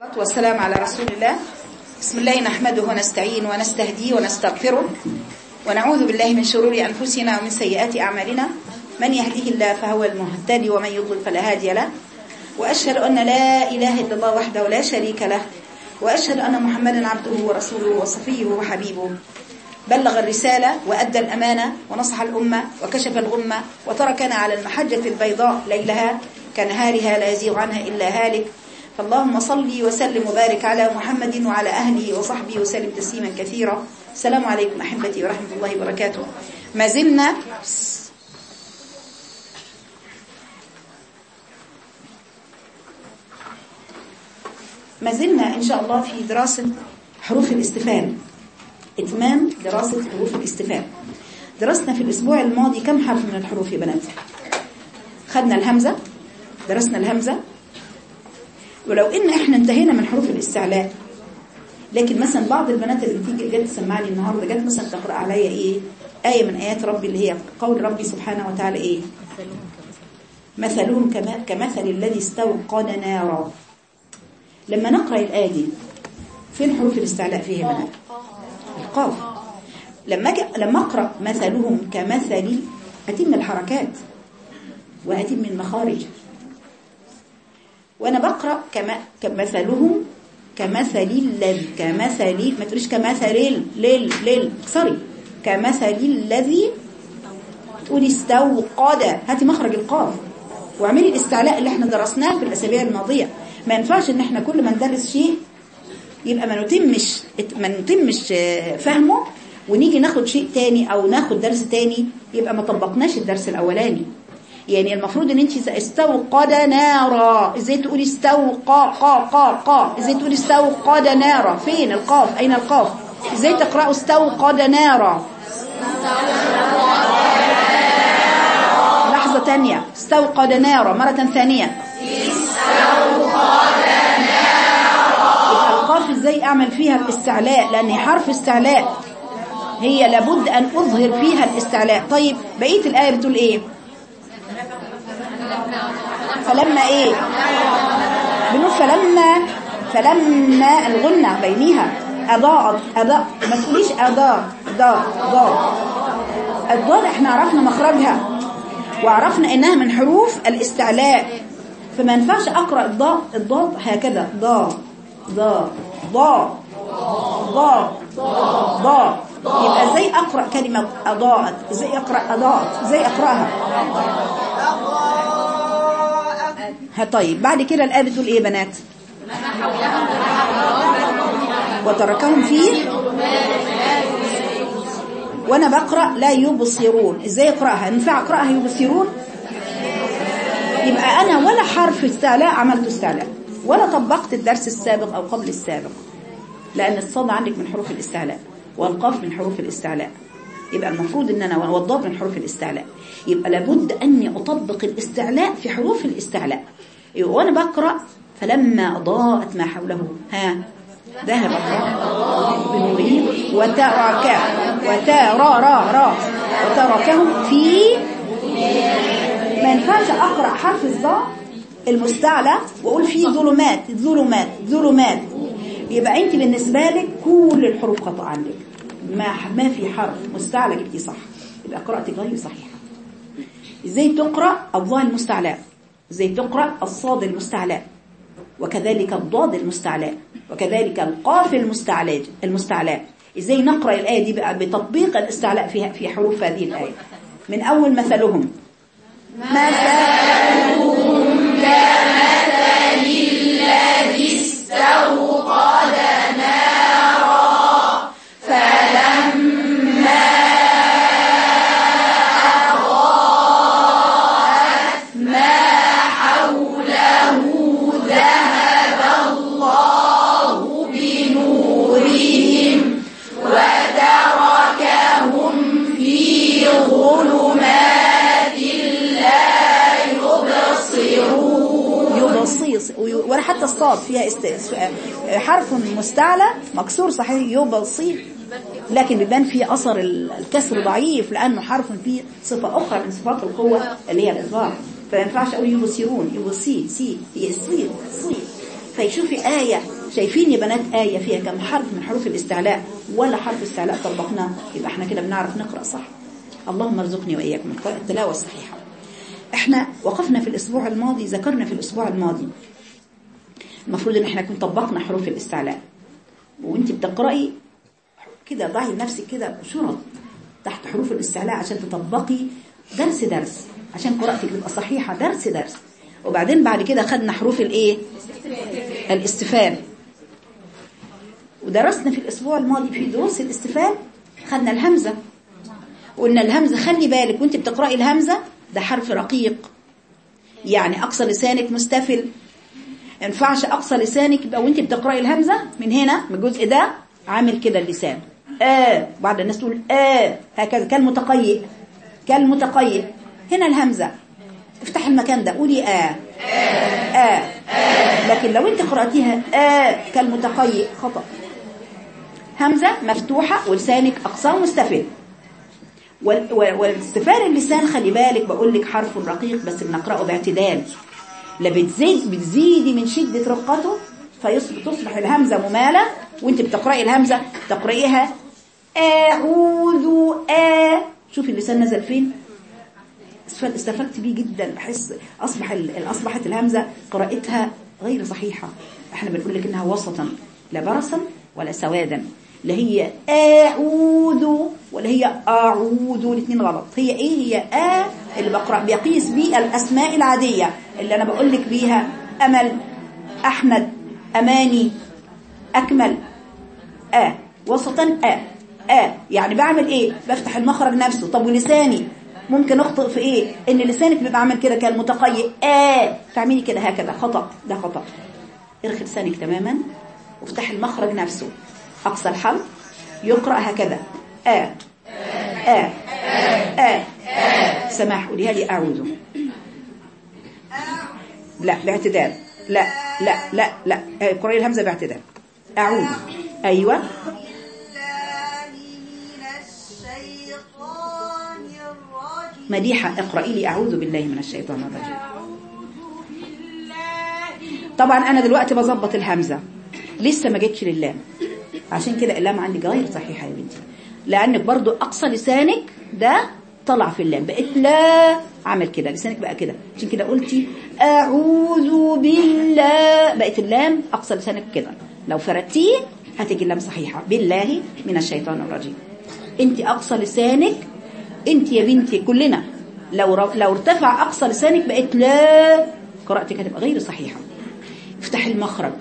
والسلام على رسول الله بسم الله نحمده ونستعين ونستهديه ونستغفره ونعوذ بالله من شرور أنفسنا ومن سيئات أعمالنا. من يهديه الله فهو المهتدي ومن يضلل فلا هادي له. وأشهد أن لا إله إلا الله وحده لا شريك له. وأشهد أن محمدا عبده ورسوله وصفيه وحبيبه. بلغ الرسالة وأدى الأمانة ونصح الأمة وكشف الغمة وتركنا على المحجة البيضاء ليلها كنهارها لا يزيغ عنها إلا هالك. فاللهم صل وسلم وبارك على محمد وعلى أهله وصحبه وسلم تسليما كثيرا. السلام عليكم أحبتي ورحمة الله وبركاته. ما زلنا ما زلنا إن شاء الله في دراسة حروف الاستفهام. إتمام دراسة حروف الاستفهام. درسنا في الأسبوع الماضي كم حرف من الحروف يا بنات؟ خدنا الهمزة درسنا الهمزة ولو إن إحنا انتهينا من حروف الاستعلاء لكن مثلا بعض البنات اللي بتيجي جت تسمعني النهارده جت مثلا تقرأ عليا إيه؟ آية من آيات ربي اللي هي قول ربي سبحانه وتعالى إيه؟ مثلهم كمثل الذي استوقد نارا. لما نقرأ الآية دي فين حروف الاستعلاء فيها بنات؟ القاف. لما أجي لما أقرأ مثلهم كمثل أتم الحركات وأتم المخارج. وأنا بقرأ كما كمثلهم كمثل الذي كمثل ما تقوليش كمثل لل لل سوري كمثل الذي تقولي استوقد. هاتي مخرج القاف. واعملي الاستعلاء اللي إحنا درسناه في الأسابيع الماضية. ما ينفعش ان إحنا كل ما ندرس شيء يبقى ما نتمش ما نتمش فهمه ونيجي ناخد شيء تاني أو ناخد درس تاني يبقى ما طبقناش الدرس الأولاني. يعني المفروض إن انت استوقد نارا. إزاي تقولي استوقا قا قا قا؟ إزاي تقولي استوقد نارا؟ فين القاف؟ أين القاف؟ إزاي تقرأوا استوقد نارا؟ لحظة تانية. استوقد نارا. مرة ثانية. استوقد يبقى القاف إزاي أعمل فيها الاستعلاء؟ لأن حرف استعلاء هي لابد أن أظهر فيها الاستعلاء. طيب بقية الآية بتقول إيه؟ فلما إيه؟ بنقول فلما فلما الغنة بينيها. اضاءت أضاء ما تقوليش أضاء ضاء ضاء. الضاد إحنا عرفنا مخرجها وعرفنا إنها من حروف الاستعلاء. فما ينفعش أقرأ الضاء الضاد هكذا ضاء ضاء ضاء ضاء ضاء. يبقى إزاي أقرأ كلمة أضاءت؟ إزاي أقرأ أضاءت؟ إزاي أقرأها؟ ها طيب بعد كده الآية بتقول إيه بنات؟ وتركهم فيه وأنا بقرأ لا يبصرون. إزاي أقرأها؟ ينفع أقرأها يبصرون؟ يبقى أنا ولا حرف استعلاء عملت استعلاء. ولا طبقت الدرس السابق أو قبل السابق. لأن الصاد عندك من حروف الاستعلاء والقاف من حروف الاستعلاء. يبقى المفروض إن أنا والضاد من حروف الاستعلاء. يبقى لابد أني أطبق الاستعلاء في حروف الاستعلاء. وأنا بقرأ فلما اضاءت ما حوله. ها ذهب الله. بنورهم وترك وترى را وتركهم في ما ينفعش أقرأ حرف الظاء المستعلى وأقول فيه ظلمات ظلمات ظلمات. يبقى أنت بالنسبة لك كل الحروف خطا عندك. ما ما في حرف مستعلى جبتي صح. يبقى قراءتك غير صحيحة. إزاي تقرأ؟ الظاء المستعلى. إزاي تقرا الصاد المستعلى وكذلك الضاد المستعلى وكذلك القاف المستعلى المستعلى إزاي نقرأ الآية دي بقى بتطبيق الاستعلاء فيها في حروف هذه الآية. من أول مثلهم. مثلهم كمثل الذي استوقد الصاد فيها است... حرف مستعلي مكسور صحيح يبصي لكن بيبان فيه أثر الكسر ضعيف لأنه حرف فيه صفة أخرى من صفات القوة اللي هي الإظهار. فما ينفعش أقول يبصرون يبصي سي يصير صي فيشوفي آية شايفين يا بنات آية فيها كم حرف من حروف الاستعلاء ولا حرف استعلاء طبقناه يبقى إحنا كده بنعرف نقرأ صح. اللهم ارزقني وإياكم التلاوة الصحيحة. إحنا وقفنا في الأسبوع الماضي ذكرنا في الأسبوع الماضي. المفروض إن إحنا كنا طبقنا حروف الاستعلاء. وانت بتقرأي كده ضعي لنفسك كده شرط تحت حروف الاستعلاء عشان تطبقي درس درس عشان قراءتك تبقى صحيحة درس درس. وبعدين بعد كده خدنا حروف الإيه؟ الاستفهام. ودرسنا في الأسبوع الماضي في دروس الاستفهام خدنا الهمزة. وقلنا الهمزة خلي بالك وانت بتقرأي الهمزة ده حرف رقيق. يعني أقصى لسانك مستفل ينفعش أقصى لسانك. يبقى وأنت بتقرأي الهمزة من هنا من الجزء ده عامل كده اللسان. آه بعض الناس تقول آه هكذا. كالمتقيئ كالمتقيئ. هنا الهمزة. افتح المكان ده قولي آه آه لكن لو أنت قرأتيها آه كالمتقيئ خطأ. همزة مفتوحة ولسانك أقصاه مستفل والاستفال اللسان خلي بالك بقول لك حرف رقيق بس بنقرأه باعتدال. لا بتزيد بتزيدي من شدة رقته فتصبح الهمزة ممالة وانت بتقرأي الهمزة تقرأيها أعوذ آ شوفي اللسان نزل فين؟ استفدت بيه جدا بحس أصبح أصبحت الهمزة قراءتها غير صحيحة. إحنا بنقول لك إنها وسطا لا برصا ولا سوادا. لا هي أعوذ ولا هي أعوذ الاثنين غلط. هي إيه؟ هي آ اللي بقرأ بيقيس بيه الأسماء العادية اللي أنا بقول لك بيها. أمل أحمد أماني أكمل آ. وسطا آ. آ. يعني بعمل إيه؟ بفتح المخرج نفسه. طب ولساني؟ ممكن أخطئ في إيه؟ إن لسانك بيبقى عامل كده كالمتقيئ آه تعملي كده هكذا. خطأ. ده خطأ. ارخي لسانك تماما وافتح المخرج نفسه. أقصى الحلق يقرأ هكذا. آه آه آه سماح قوليها لي أعوذ. لا باعتدال. لا لا لا لا. قرأي الهمزة باعتدال. أعوذ. أيوة. مديحة اقرأي لي أعوذ بالله من الشيطان الرجيم. طبعا أنا دلوقتي بظبط الهمزة. لسه ما جتش للام. عشان كده اللام عندك غير صحيحة يا بنتي. لأنك برضو أقصى لسانك ده طلع في اللام. بقيت لا عمل كده لسانك بقى كده. عشان كده قلتي أعوذ بالله. بقيت اللام أقصى لسانك كده. لو فردتيه هتجي اللام صحيحة. بالله من الشيطان الرجيم. انت أقصى لسانك. انت يا بنتي كلنا. لو لو ارتفع أقصى لسانك بقت لا. قراءتك هتبقى غير صحيحة. افتحي المخرج.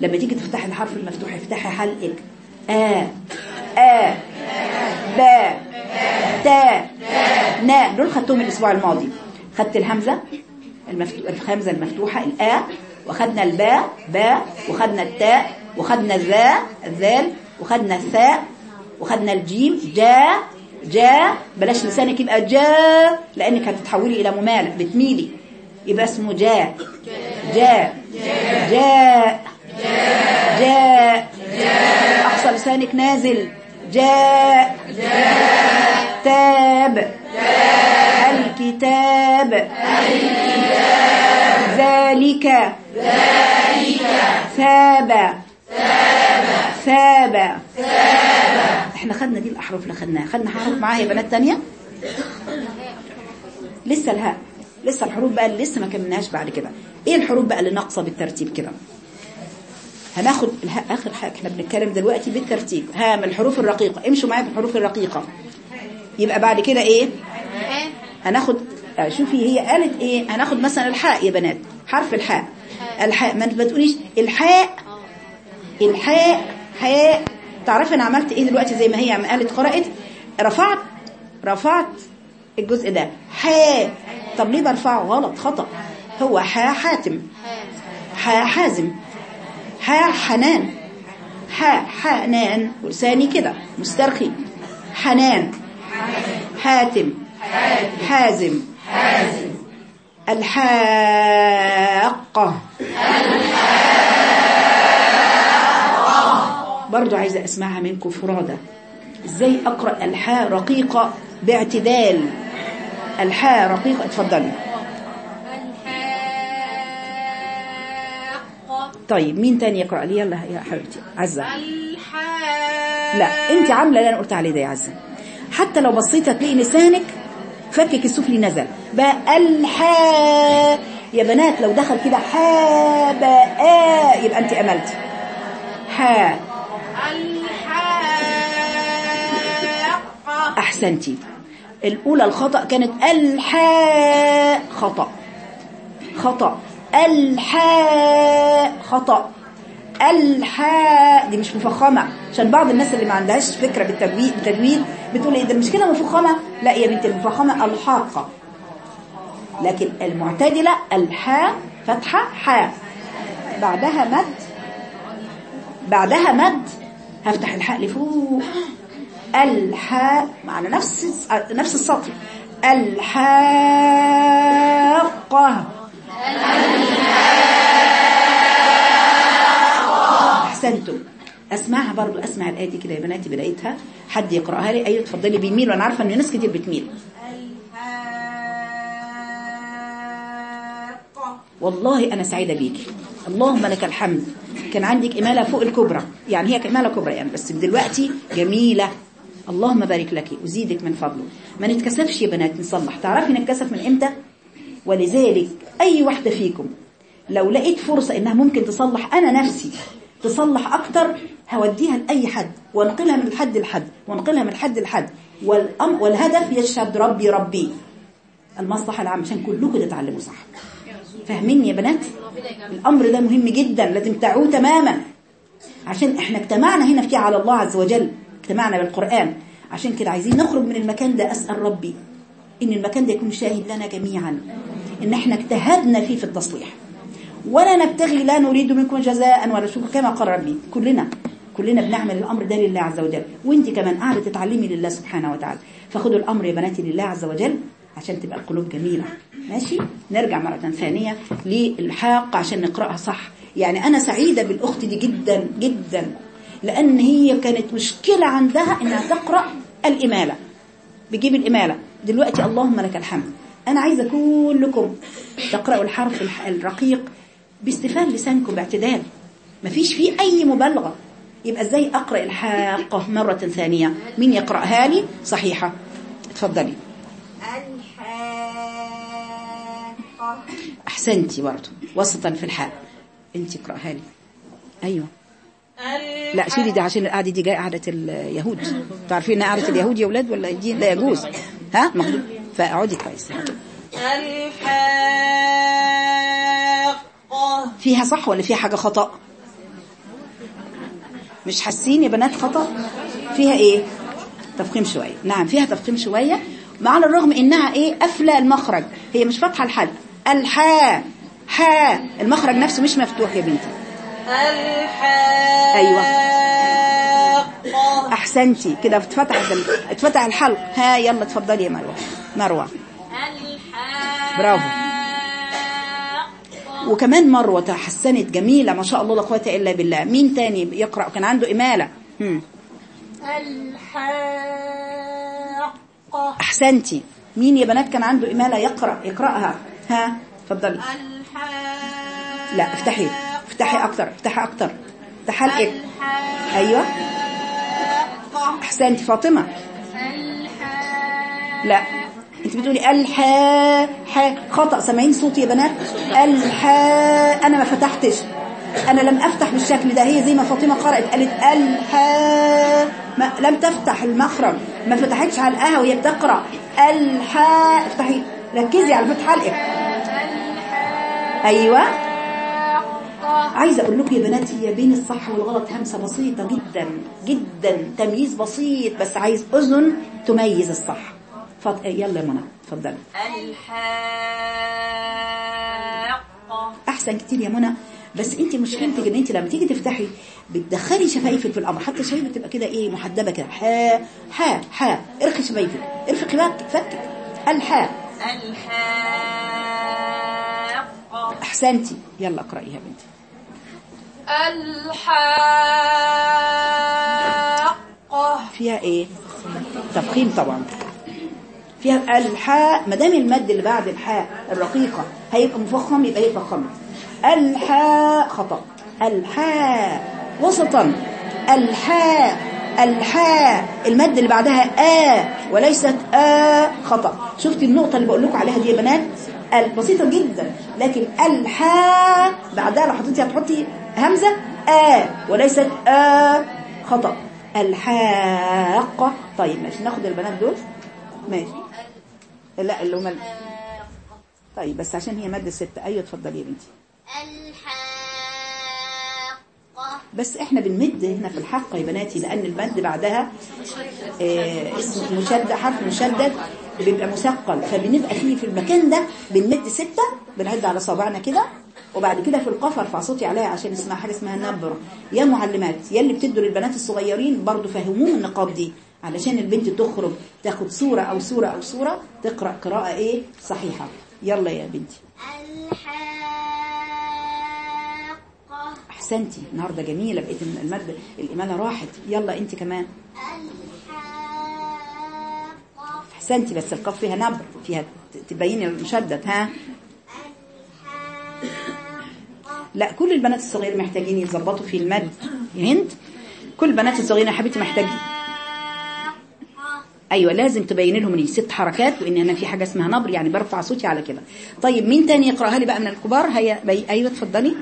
لما تيجي تفتحي الحرف المفتوح افتحي حلقك. آ آ با تا نا دول خدتهم الأسبوع الماضي. خدت الهمزة المفتوح الهمزة المفتوحة الآ وخدنا الباء باء وخدنا التاء وخدنا الذا الذال وخدنا الثاء وخدنا الجيم جاء جاء بلاش لسانك يبقى جاء لأنك هتتحولي إلى ممالة بتميلي. يبقى اسمه جاء جاء جاء جاء اقصى لسانك نازل. جاء. تاب. الكتاب. ذلك. ثاب. ثاب. إحنا خدنا دي الأحرف اللي خدناها. خدنا حرف معاها يا بنات تانية؟ لسه الهاء لسه الحروف بقى اللي لسه ما كملناش بعد كده. إيه الحروف بقى اللي ناقصة بالترتيب كده؟ هناخد آخر حاجة إحنا بنتكلم دلوقتي بالترتيب. ها من الحروف الرقيقة. امشوا معايا في الحروف الرقيقة. يبقى بعد كده إيه؟ هناخد شوفي هي قالت إيه؟ هناخد مثلا الحاء يا بنات. حرف الحاء. الحاء ما تقوليش الحاء الحاء حاء. تعرفي أنا عملت إيه دلوقتي زي ما هي قالت قرأت؟ رفعت رفعت الجزء ده. حاء. طب ليه برفعه؟ غلط خطأ. هو حاء حاتم. حاء حازم. حاء حنان. حاء حنان. ولساني كده مسترخي. حنان. حاتم. حازم. الحاقة. برضو عايزة أسمعها منكم فرادة. إزاي أقرأ الحاء رقيقة باعتدال؟ الحاء رقيقة اتفضلي. طيب مين تاني يقرأ لي؟ يلا يا حبيبتي عزة. لا انت عاملة اللي أنا قلت عليه ده يا عزة. حتى لو بصيت هتلاقي لسانك فكك السفلي نزل. بقى الحاء. يا بنات لو دخل كده حا بقى يبقى انت املتي حاء. أحسنتي. الأولى الخطأ كانت الحاء. خطأ. خطأ. الحاء خطأ. الحاء دي مش مفخمة. عشان بعض الناس اللي ما عندهاش فكرة بالتجويد بتقول إيه ده مش كده مفخمة؟ لا يا بنتي المفخمة الحاقة. لكن المعتدلة الحاء فتحة حاء. بعدها مد. بعدها مد. هفتح الحاء لفوق الحاء على نفس نفس السطر. الحاقة. أحسنتم. أسمعها برضو أسمع الآية دي كده يا بناتي بدايتها. حد يقرأها لي؟ أيوة اتفضلي بيميل وأنا عارفة إن ناس كتير بتميل. والله أنا سعيدة بيكي اللهم لك الحمد. كان عندك إمالة فوق الكبرى. يعني هي إمالة كبرى يعني بس دلوقتي جميلة. اللهم بارك لك وزيدك من فضله. ما نتكسفش يا بنات نصلح. تعرفي نتكسف من إمتى؟ ولذلك أي واحدة فيكم لو لقيت فرصة إنها ممكن تصلح أنا نفسي تصلح أكتر هوديها لأي حد وانقلها من الحد لحد وانقلها من الحد لحد. والهدف يشهد ربي ربي. المصلحة العامة عشان كلكم تتعلموا صح. فاهمين يا بنات؟ الأمر ده مهم جدا لازم تعوه تماما. عشان إحنا اجتمعنا هنا في على الله عز وجل اجتمعنا بالقرآن. عشان كده عايزين نخرج من المكان ده أسأل ربي. إن المكان ده يكون شاهد لنا جميعا إن إحنا اجتهدنا فيه في التصليح. ولا نبتغي لا نريد منكم جزاء ولا شكر كما قال ربي. كلنا كلنا بنعمل الأمر ده لله عز وجل. وانت كمان قاعدة تتعلمي لله سبحانه وتعالى. فخدوا الأمر يا بناتي لله عز وجل عشان تبقى القلوب جميلة. ماشي؟ نرجع مرة ثانية للحاق عشان نقرأها صح. يعني أنا سعيدة بالأخت دي جدا جدا. لأن هي كانت مشكلة عندها إنها تقرأ الإمالة. بجيب الإمالة. دلوقتي اللهم لك الحمد. أنا عايزة كلكم تقرأوا الحرف الح- الرقيق باستفال لسانكم باعتدال. مفيش فيه أي مبالغة. يبقى إزاي أقرأ الحاقة مرة ثانية؟ مين يقرأها لي؟ صحيحة. اتفضلي. الحاقة. أحسنتي برضه وسطا في الحاء. أنت اقرأها لي. أيوة. لا شيلي دي عشان القعدة دي جاية قعدة اليهود. تعرفين قعدة اليهود يا ولاد ولا دي لا يجوز؟ ها؟ فاقعدي كويس. الحاقة. فيها صح ولا فيها حاجة خطأ؟ مش حاسين يا بنات خطأ؟ فيها إيه؟ تفخيم شوية. نعم فيها تفخيم شوية. مع الرغم إنها إيه؟ قافلة المخرج. هي مش فاتحة الحلق الحاء حاء المخرج نفسه مش مفتوح يا بنتي. الحاقة. أيوة. أحسنتي. كده اتفتح اتفتح الحلق. ها يلا اتفضلي يا مروة. مروة. برافو. وكمان مروة تحسنت جميلة ما شاء الله لا قوة إلا بالله. مين تاني يقرأ؟ كان عنده إمالة. هم. الحاقة أحسنتي. مين يا بنات كان عنده إمالة يقرأ؟ يقرأها. ها اتفضلي. لا افتحي. افتحي أكتر. افتحي أكتر. افتحي حلقك احسنتي فاطمة. لا. أنت بتقولي ألحا ح خطأ. سامعين صوتي يا بنات؟ ألحا. أنا ما فتحتش. أنا لم أفتح بالشكل ده. هي زي ما فاطمة قرأت. قالت ألحا. ما لم تفتح المخرج. ما فتحتش على القهوة وهي بتقرأ. ألحا. افتحي. ركزي على فتح حلقك أيوه. عايزه أقول لكم يا بنات هي بين الصح والغلط همسة بسيطة جدا جدا تمييز بسيط بس عايز أذن تميز الصح. فض... يلا يا منى اتفضلي. الحاقة. أحسن كتير يا منى بس أنت مشكلتك إن أنت لما تيجي تفتحي بتدخلي شفايفك في الأمر. حتى شفايفك بتبقى كده إيه محدبة كده. حا حا حا ارخي شفايفك ارخي فك فكك. الحا الحاقة. أحسنتي. يلا اقرأيها يا بنتي. الحاقة. فيها إيه؟ تفخيم طبعا. فيها الحاء ما دام المد اللي بعد الحاء الرقيقة هيبقى مفخم يبقى هي فخمة. الحاء خطأ. الحاء وسطا. الحاء الحاء. المد اللي بعدها آ وليست آ خطأ. شفتي النقطة اللي بقول لكم عليها دي يا بنات ال- بسيطة جدا. لكن الحاء بعدها لو حطيتي هتحطي همزة آ وليست آ خطأ. الحاقة طيب ماشي ناخد البنات دول. ماشي. لا اللي هم طيب بس عشان هي مادة ستة. أيوة اتفضلي يا بنتي. الحاقة بس إحنا بنمد هنا في الحق يا بناتي لأن المد بعدها آه اسم مشدد حرف مشدد بيبقى مثقل. فبنبقى فيه في المكان ده بنمد ستة بنعد على صابعنا كده وبعد كده في القاف ارفع صوتي عليها عشان اسمها حاجة اسمها نبرة. يا معلمات يا اللي بتدوا للبنات الصغيرين برضو فهموهم النقاط دي علشان البنت تخرج تاخد صورة أو صورة أو صورة تقرأ قراءة إيه؟ صحيحة. يلا يا بنتي. احسنتي النهارده جميلة بقيت الماده الاماله راحت. يلا انت كمان. أحسنتي بس القاف فيها نبر فيها ت- تبيني المشدد ها؟ لا كل البنات الصغيرة محتاجين يتظبطوا في المد. يا هند كل البنات الصغيرة يا حبيبتي محتاجين. أيوه لازم تبين لهم لي ست حركات وإن أنا في حاجة اسمها نبر يعني برفع صوتي على كده. طيب مين تاني يقرأها لي بقى من الكبار؟ هيا بي... أيوه اتفضلي.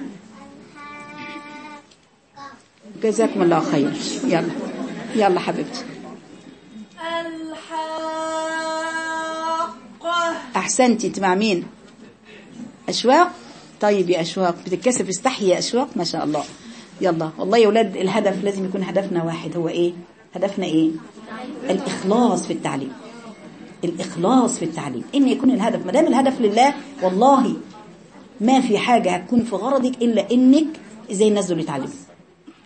جزاكم الله خير. يلا. يلا حبيبتي. الحاقة. أحسنتي انت مع مين أشواق؟ طيب يا أشواق بتتكسف استحي يا أشواق ما شاء الله. يلا. والله يا ولاد الهدف لازم يكون هدفنا واحد. هو إيه؟ هدفنا إيه؟ الإخلاص في التعليم. الإخلاص في التعليم. إن يكون الهدف ما دام الهدف لله والله ما في حاجة هتكون في غرضك إلا إنك إزاي الناس دول يتعلموا.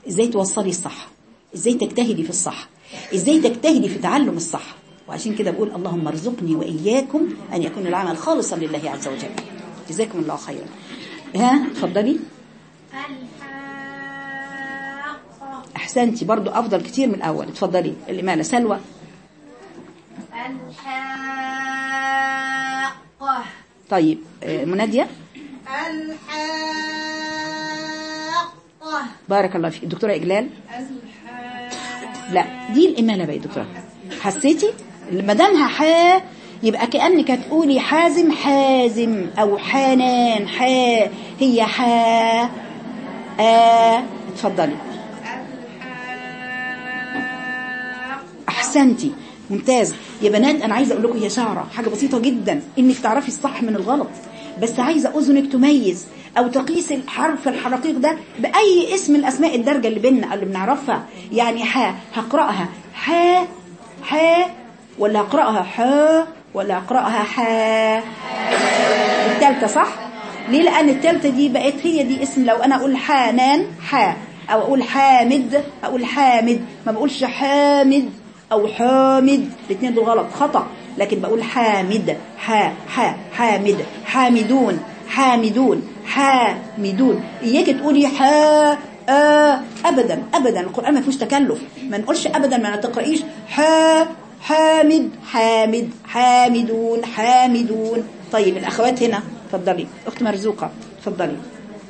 إزاي توصلي الصح إزاي تجتهدي في الصح إزاي تجتهدي في تعلم الصح وعشان كده بقول اللهم ارزقني وإياكم أن يكون العمل خالصا لله عز وجل. جزاكم الله خيرا. ها اتفضلي. أحسنتي برضو أفضل كتير من الأول. اتفضلي. الإمالة سلوى. الحاقة. طيب آه، منادية. الحاقة. بارك الله فيك. إجلال؟ الحاقة لا دي الإمالة بقى يا دكتورة. حسيتي؟ ما دامها حا يبقى كأنك هتقولي حازم حازم أو حنان حا هي حا آ اتفضلي. أحسنتي. ممتاز. يا بنات أنا عايزة أقول لكم هي شعرة حاجة بسيطة جدا إنك تعرفي الصح من الغلط. بس عايزة أذنك تميز أو تقيس الحرف الحرقيق ده بأي اسم من الأسماء الدارجة اللي بينا اللي بنعرفها. يعني ح هقرأها ح ح ولا هقرأها ح ولا هقرأها ح. الثالثه صح؟ ليه؟ لأن الثالثه دي بقت هي دي اسم. لو أنا أقول حنان ح. أو أقول حامد أقول حامد. ما بقولش حامد أو حامد. الاثنين دول غلط. خطأ. لكن بقول حامد ح ح حامد حامدون حامدون حامدون. إياك تقولي ح آ ابدا ابدا. القرآن ما فيهوش تكلف. ما نقولش ابدا ما تقرايش ح حامد حامد حامدون حامدون. طيب الأخوات هنا اتفضلي. اخت مرزوقة اتفضلي.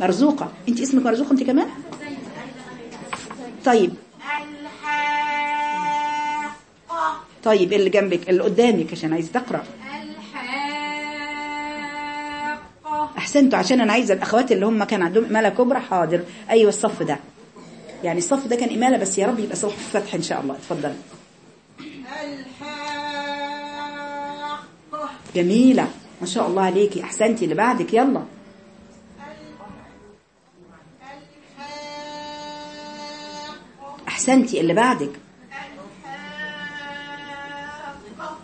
مرزوقة أنت اسمك مرزوقة أنت كمان؟ طيب. الحاقة طيب اللي جنبك اللي قدامك عشان عايز تقرأ. الحاقة. أحسنتوا عشان أنا عايزة الأخوات اللي هم كان عندهم اماله كبرى حاضر. أيوه الصف ده. يعني الصف ده كان اماله بس يا رب يبقى صف فتح إن شاء الله. اتفضل. الحاقة. جميلة. ما شاء الله عليكي. أحسنتي اللي بعدك. يلا. أحسنتي اللي بعدك.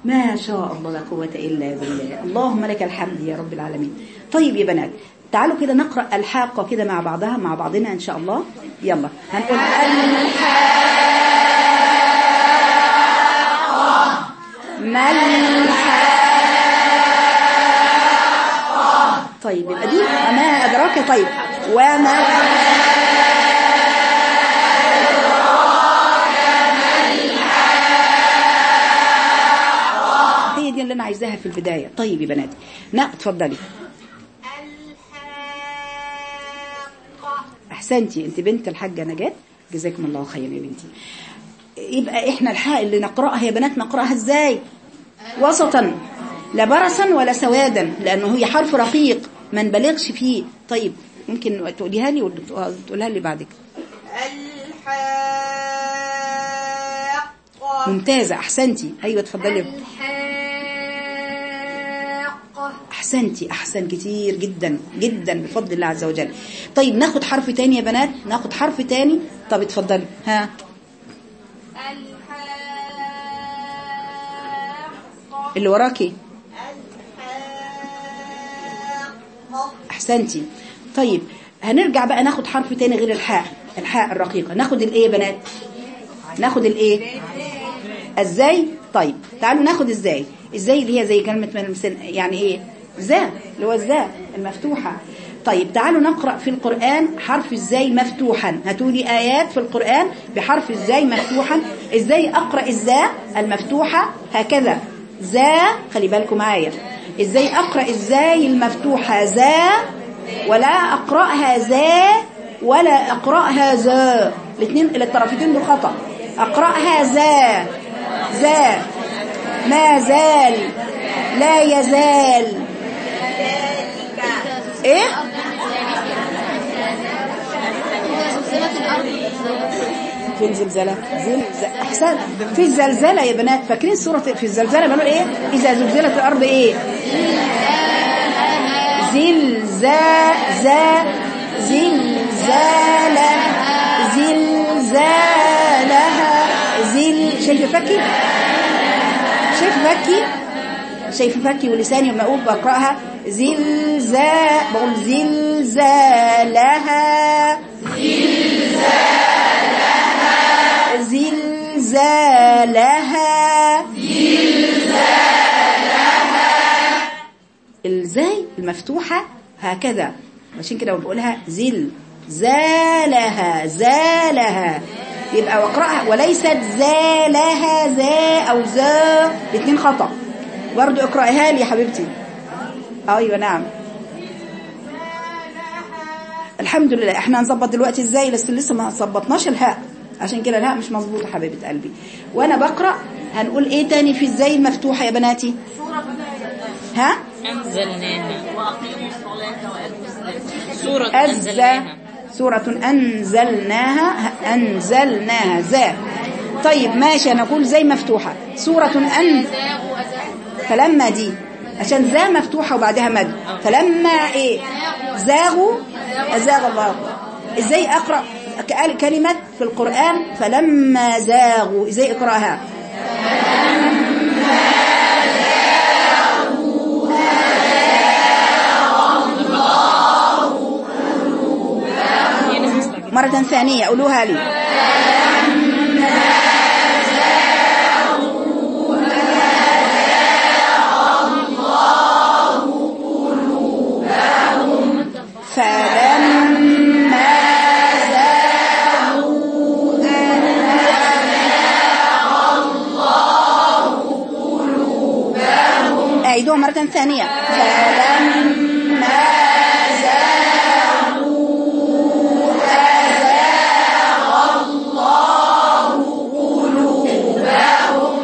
ما شاء الله لا قوة إلا بالله. اللهم لك الحمد يا رب العالمين. طيب يا بنات تعالوا كده نقرأ الحاقة كده مع بعضها مع بعضنا إن شاء الله. يلا. هنقول الحاقة ما الحاقة طيب يبقى دي ما أدراك طيب. وما اللي أنا عايزاها في البداية. طيب يا بنات لا اتفضلي. أحسنتي أنت بنت الحاجة نجاة جزاكم الله خيرا يا بنتي. يبقى إحنا الحاء اللي نقرأها يا بنات نقرأها إزاي؟ وسطا. لا برصا ولا سوادا لأنه هي حرف رقيق. ما نبالغش فيه. طيب ممكن تقوليها لي وتقولها لي بعد كده الحاقة. ممتازة أحسنتي. أيوه اتفضلي. الحاقة أحسنتي أحسن كتير جدا جدا بفضل الله عز وجل. طيب ناخد حرف تاني يا بنات؟ ناخد حرف تاني؟ طب اتفضلي. ها. اللي وراكي أحسنتي. طيب هنرجع بقى ناخد حرف تاني غير الحاء الحاء الرقيقة. ناخد الايه يا بنات. ناخد الايه إزاي؟ طيب تعالوا ناخد الزاي؟ الزاي اللي هي زي كلمة المسن يعني إيه؟ ذا اللي هو الذا المفتوحة. طيب تعالوا نقرأ في القرآن حرف الزاي مفتوحا. هاتولي آيات في القرآن بحرف الزاي مفتوحا. إزاي أقرأ الزا المفتوحة؟ هكذا. ذا خلي بالكم معايا إزاي أقرأ الزاي المفتوحة؟ ذا ولا أقرأها ذا ولا أقرأها ذا الاثنين الطرفين دول خطأ. أقرأها ذا ذا ما زال. لا يزال. إيه؟ فين زلزلة؟ زلزل أحسن. في الزلزلة يا بنات. فاكرين سورة في الزلزلة بنقول إيه؟ إذا زلزلت الأرض إيه؟ زلزال زا زلزالة زلزالها. زل شايفه فكي؟ شايفه فكي؟ شايفه فكي ولساني لما أقول بقرأها. زلزال بقول زلزالها. زلزالها. الزاي المفتوحة هكذا. عشان كده بقولها زل زالها. زالها يبقى واقرأها. وليست زالها زا أو زا الاثنين خطأ. برضو اقرأها لي يا حبيبتي. أيوه نعم. الحمد لله إحنا هنظبط دلوقتي إزاي؟ بس لسه ما ظبطناش الهاء. عشان كده الهاء مش مظبوطة حبيبة قلبي. وأنا بقرأ هنقول إيه تاني في إزاي المفتوحه يا بناتي؟ ها؟ أنزلناها وأقيموا الصلاة وآتوا الزكاة سورة أنزلناها. سورة أنزلناها أنزلناها ذا طيب ماشي أنا أقول زي مفتوحة. سورة أن فلما دي. عشان ذا مفتوحة وبعدها مد. فلما إيه؟ زاغوا. أزاغ الله. إزاي أقرأ ك- كلمة في القرآن؟ فلما زاغوا. إزاي أقرأها؟ مرة ثانية قولوها لي. فلما زاغوا أعيدوها مرة ثانية. فلما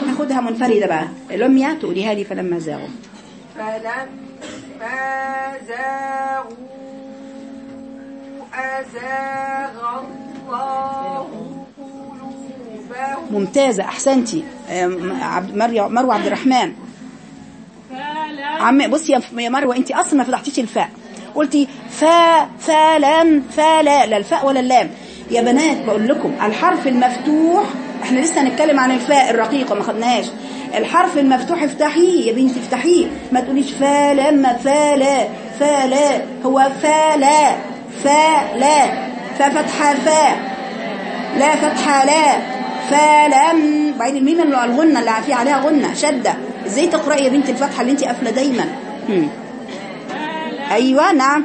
ناخدها منفردة بقى. لميا تقوليها لي فلما زاغوا. فلما زاغوا أزاغ الله قلوبهم. ممتازة أحسنتي. مروة عبد الرحمن. عم بصي يا مروة أنت أصلا ما فتحتيش الفاء. قلتي فا فلم فلا لا الفاء ولا اللام. يا بنات بقول لكم الحرف المفتوح إحنا لسه هنتكلم عن الفاء الرقيقة ما خدناهاش. الحرف المفتوح افتحيه يا بنتي افتحيه ما تقوليش فلما فلا فلا هو فلا فلا ففتحة فا. لا فتحة لا. فلم بعدين الميم اللي الغنة اللي فيها عليها غنة شدة. إزاي تقرأي يا بنتي الفتحة اللي انت قافلة دايما. أيوه نعم.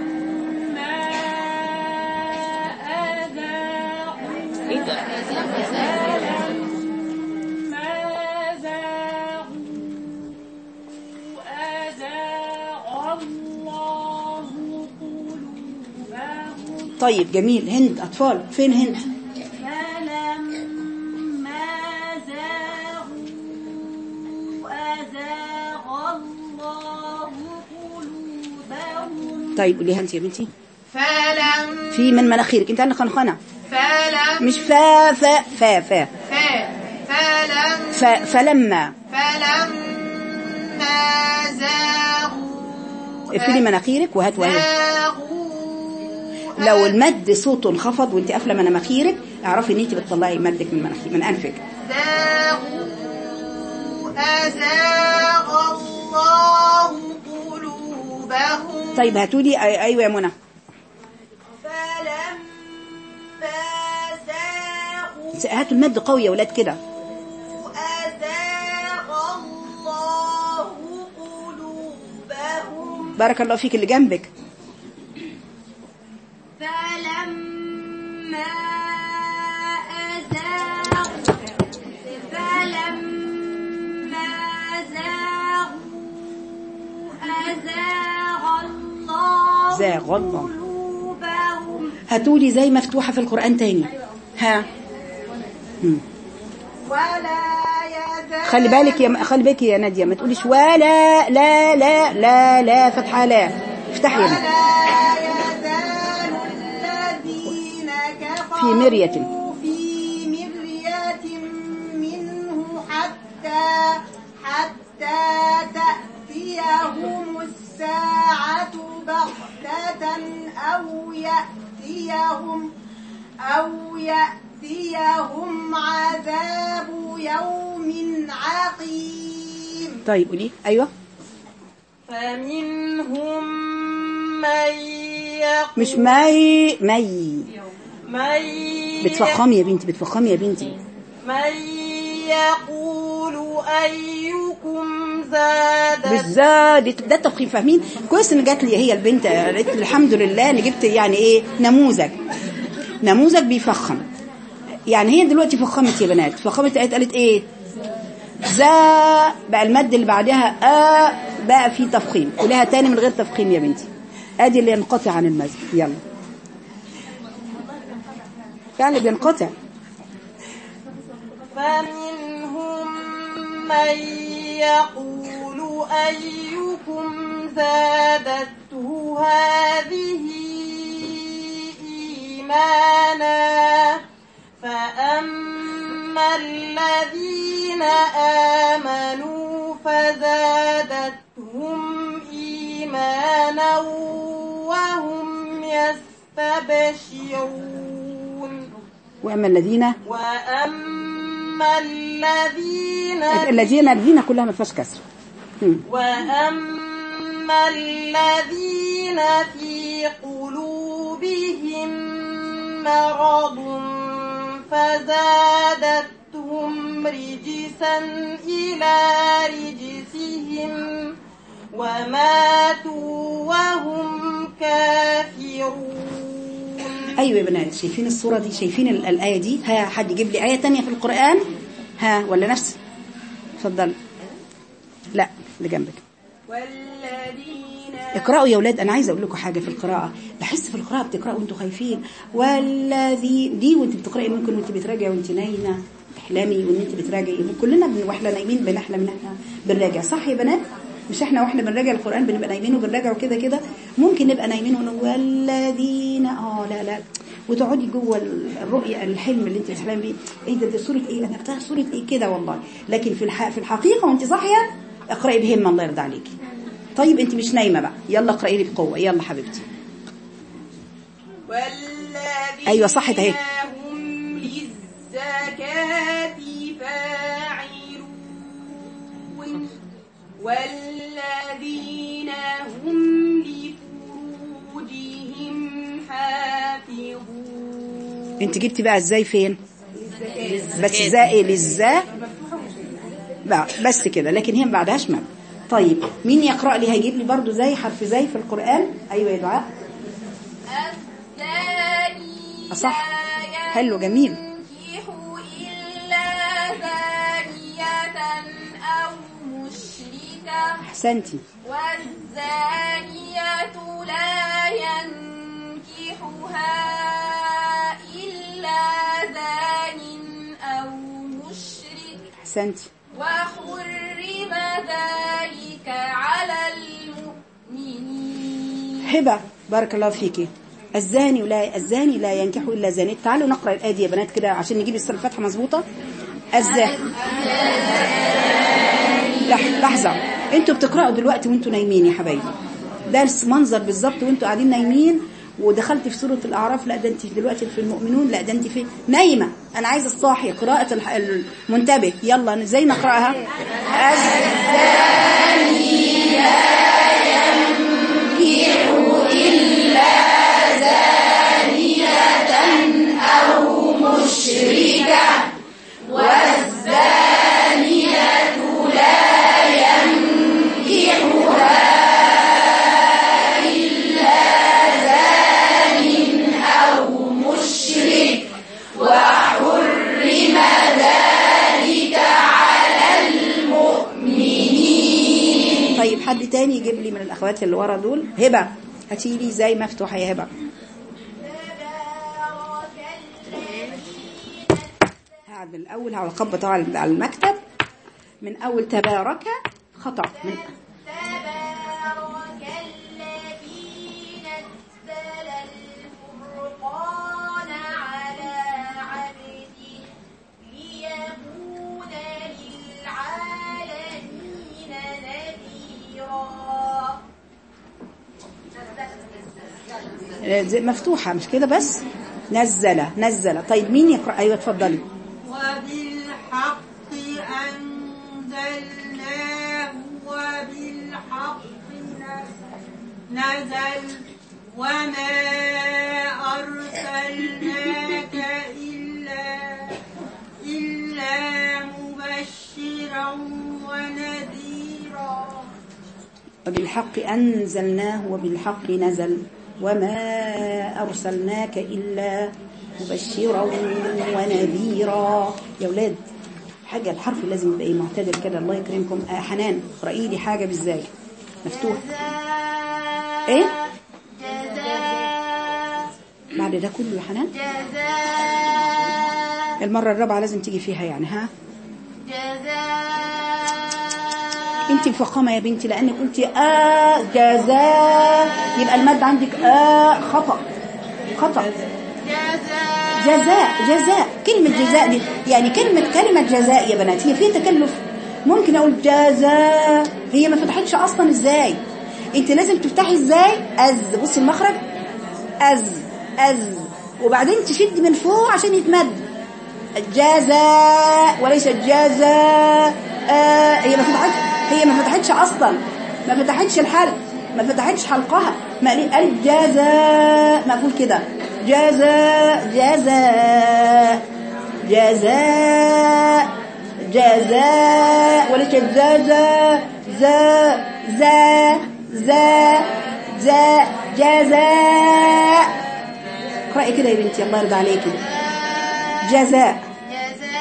طيب جميل. هند أطفال. فين هند؟ فلما زاغوا أزاغ الله قلوبهم طيب قوليها انت يا بنتي. فلم في من مناخيرك أنت عندك خنخنة فلم مش فا فا فا فا. فلم ف فلما. فلما زاغوا اقفلي مناخيرك وهات. زاغوا لو المد صوته انخفض وانت قافله مناخيرك اعرفي إن انت بتطلعي مدك من مناخير من أنفك. زاغوا أزاغ الله قلوبهم. طيب هاتوا لي أيوه يا منى. فلما هاتوا المد قوي يا ولاد كده. أزاغ الله قلوبهم. بارك الله فيك اللي جنبك. الله زاغ الله. قلوبهم هاتوا لي زي مفتوحة في القرآن تاني ها مم. ولا خلي بالك يا خلي بالك يا نادية ما تقوليش ولا لا لا لا لا فتحة لا افتحي يا نادية. في مرية. أو يأتيهم أو يأتيهم عذاب يوم عقيم. طيب قولي. أيوه. فمنهم من يقول مش مي مي. من بتفخمي يا بنتي بتفخمي يا بنتي. من يقول زاد بالزاد ده التفخيم فاهمين كويس إن جات لي هي البنت. قالت الحمد لله ان جبت يعني إيه نموذج. نموذج بيفخم. يعني هي دلوقتي فخمت يا بنات. فخمت قالت قالت إيه؟ زا بقى المد اللي بعدها آ بقى في تفخيم. قولها تاني من غير تفخيم يا بنتي. أدي اللي ينقطع عن المد يلا. يعني بينقطع. فمنهم من يقول أيكم زادته هذه إيمانا فأما الذين آمنوا فزادتهم إيمانا وهم يستبشرون. وأما الذين وأما الذين الذين الذين كلها ما فيهاش كسر. مم. وأما الذين في قلوبهم مرض فزادتهم رجسا إلى رجسهم وماتوا وهم كافرون. أيوه يا بنات شايفين الصورة دي؟ شايفين ال- الآية دي؟ ها حد يجيب لي آية تانية في القرآن؟ ها ولا نفس؟ اتفضل. لا اللي جنبك. والذين اقرأوا يا ولاد أنا عايزة أقول لكم حاجة في القراءة. بحس في القراءة بتقرأوا وأنتوا خايفين. والذي دي وأنت بتقرأي ممكن وأنت بتراجعي وأنت نايمة. تحلمي وان أنت بتراجعي. كلنا وإحنا نايمين بنحلم ان إحنا بنراجع. صح يا بنات؟ مش إحنا وإحنا بنراجع القرآن بنبقى نايمين وبنراجع كده كده؟ ممكن نبقى نايمين ونقول والذين آه لا لا. وتقعدي جوه الرؤية الحلم اللي انت بتحلمي بيه. إيه ده, ده سوره إيه؟ أنا بتاع سوره إيه كده والله. لكن في الح... في الحقيقة وانت صاحية اقرأي بهمة الله يرضى عليكي. طيب انت مش نايمة بقى. يلا اقرأي لي بقوة. يلا حبيبتي. والذين أيوة صح ده أهي. هم للزكاة فاعلون. والذين هم لفروجهم حافظون. انت جبتي بقى إزاي فين؟ بس زائي للزا بقى بس كده لكن هي ما بعدهاش مد طيب مين يقرأ لي؟ هيجيب لي برضو زي حرف زي في القرآن؟ أيوه يا دعاء. صح حلو جميل. ينكح أحسنتي. والزانية لا ينكحها إلا زان أو مشرك. احسنتي وحرم ذلك على المؤمنين. هبة. بارك الله فيكي الزاني لا الزاني لا ينكح إلا زانية تعالوا نقرأ الآية دي يا بنات كده عشان نجيب السنة الفاتحه مظبوطة. الزاني. لح- لحظة. أنتوا بتقرأوا دلوقتي وانتوا نايمين يا حبايبي. ده منظر بالظبط وانتوا قاعدين نايمين. ودخلت في سورة الأعراف لا ده أنت دلوقتي في المؤمنون لا ده أنت في نايمة. أنا عايزة الصاحي قراءة الح- المنتبه. يلا إزاي نقرأها؟ طيب حد تاني يجيب لي من الأخوات اللي ورا دول؟ هبة. هاتي لي زي مفتوحه يا هبة. هقعد من الأول على على المكتب. من أول تبارك خطأ. من مفتوحة مش كده بس؟ نزل نزل. طيب مين يقرأ؟ أيوه اتفضلي. وبالحق أنزلناه وبالحق نزل وما أرسلناك إلا إلا مبشرا ونذيرا. وبالحق أنزلناه وبالحق نزل. وما أرسلناك إلا مبشرا ونذيرا. يا ولاد حاجة الحرف لازم يبقى إيه؟ معتدل كده. الله يكرمكم. آه حنان اقرأي لي حاجة بالزاي. مفتوح. جزاء بعد ده كله يا حنان؟ المرة الرابعة لازم تيجي فيها يعني ها؟ جزاء انت مفخمة يا بنتي لأنك قلتي آه جزاء يبقى المادة عندك آه خطأ. خطأ. جزاء جزاء. كلمة جزاء دي يعني كلمة كلمة جزاء يا بنات هي فيها تكلف. ممكن أقول جزاء هي ما فتحتش أصلا إزاي؟ أنت لازم تفتحي إزاي؟ أز. بصي المخرج. أز. أز. وبعدين تشد من فوق عشان يتمد. جزاء وليس جزاء آه هي ما فتحتش. هي ما فتحتش أصلا. ما فتحتش الحلق ما فتحتش حلقها. ما قال جزاء مقول كده. جزاء جزاء جزاء جزاء وليس جزاء زا زا. زا. زا. جزاء اقرأي كده يا بنتي. الله يرضى عليكي. جزاء جزاء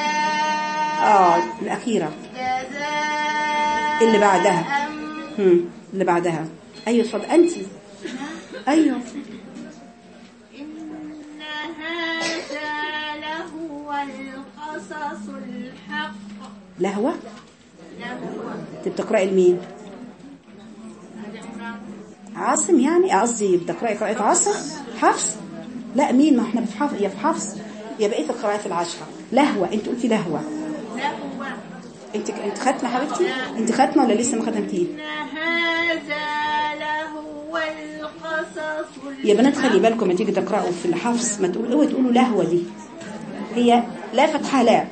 آه الأخيرة. جزاء اللي بعدها. هم. اللي بعدها. أيوة اتفضل أنت. أيوة. إن هذا لهو القصص الحق. لهوة لهو. انت بتقرأي لمين؟ عاصم يعني؟ قصدي بتقرأي قراءة عاصم؟ حفص؟ لا مين؟ ما إحنا في حفص يا في حفص يا بقية القراءات العشرة لهوة انت قلتي لهوة لهو. انت انت ختمة حبيبتي؟ انت ختمة ولا لسه ما ختمتيه هذا لهو القصص يا بنات خلي بالكم لما تيجي تقرأوا في الحفص ما تقولوا اوعوا تقولوا لهوة دي. هي لا فتحة لا.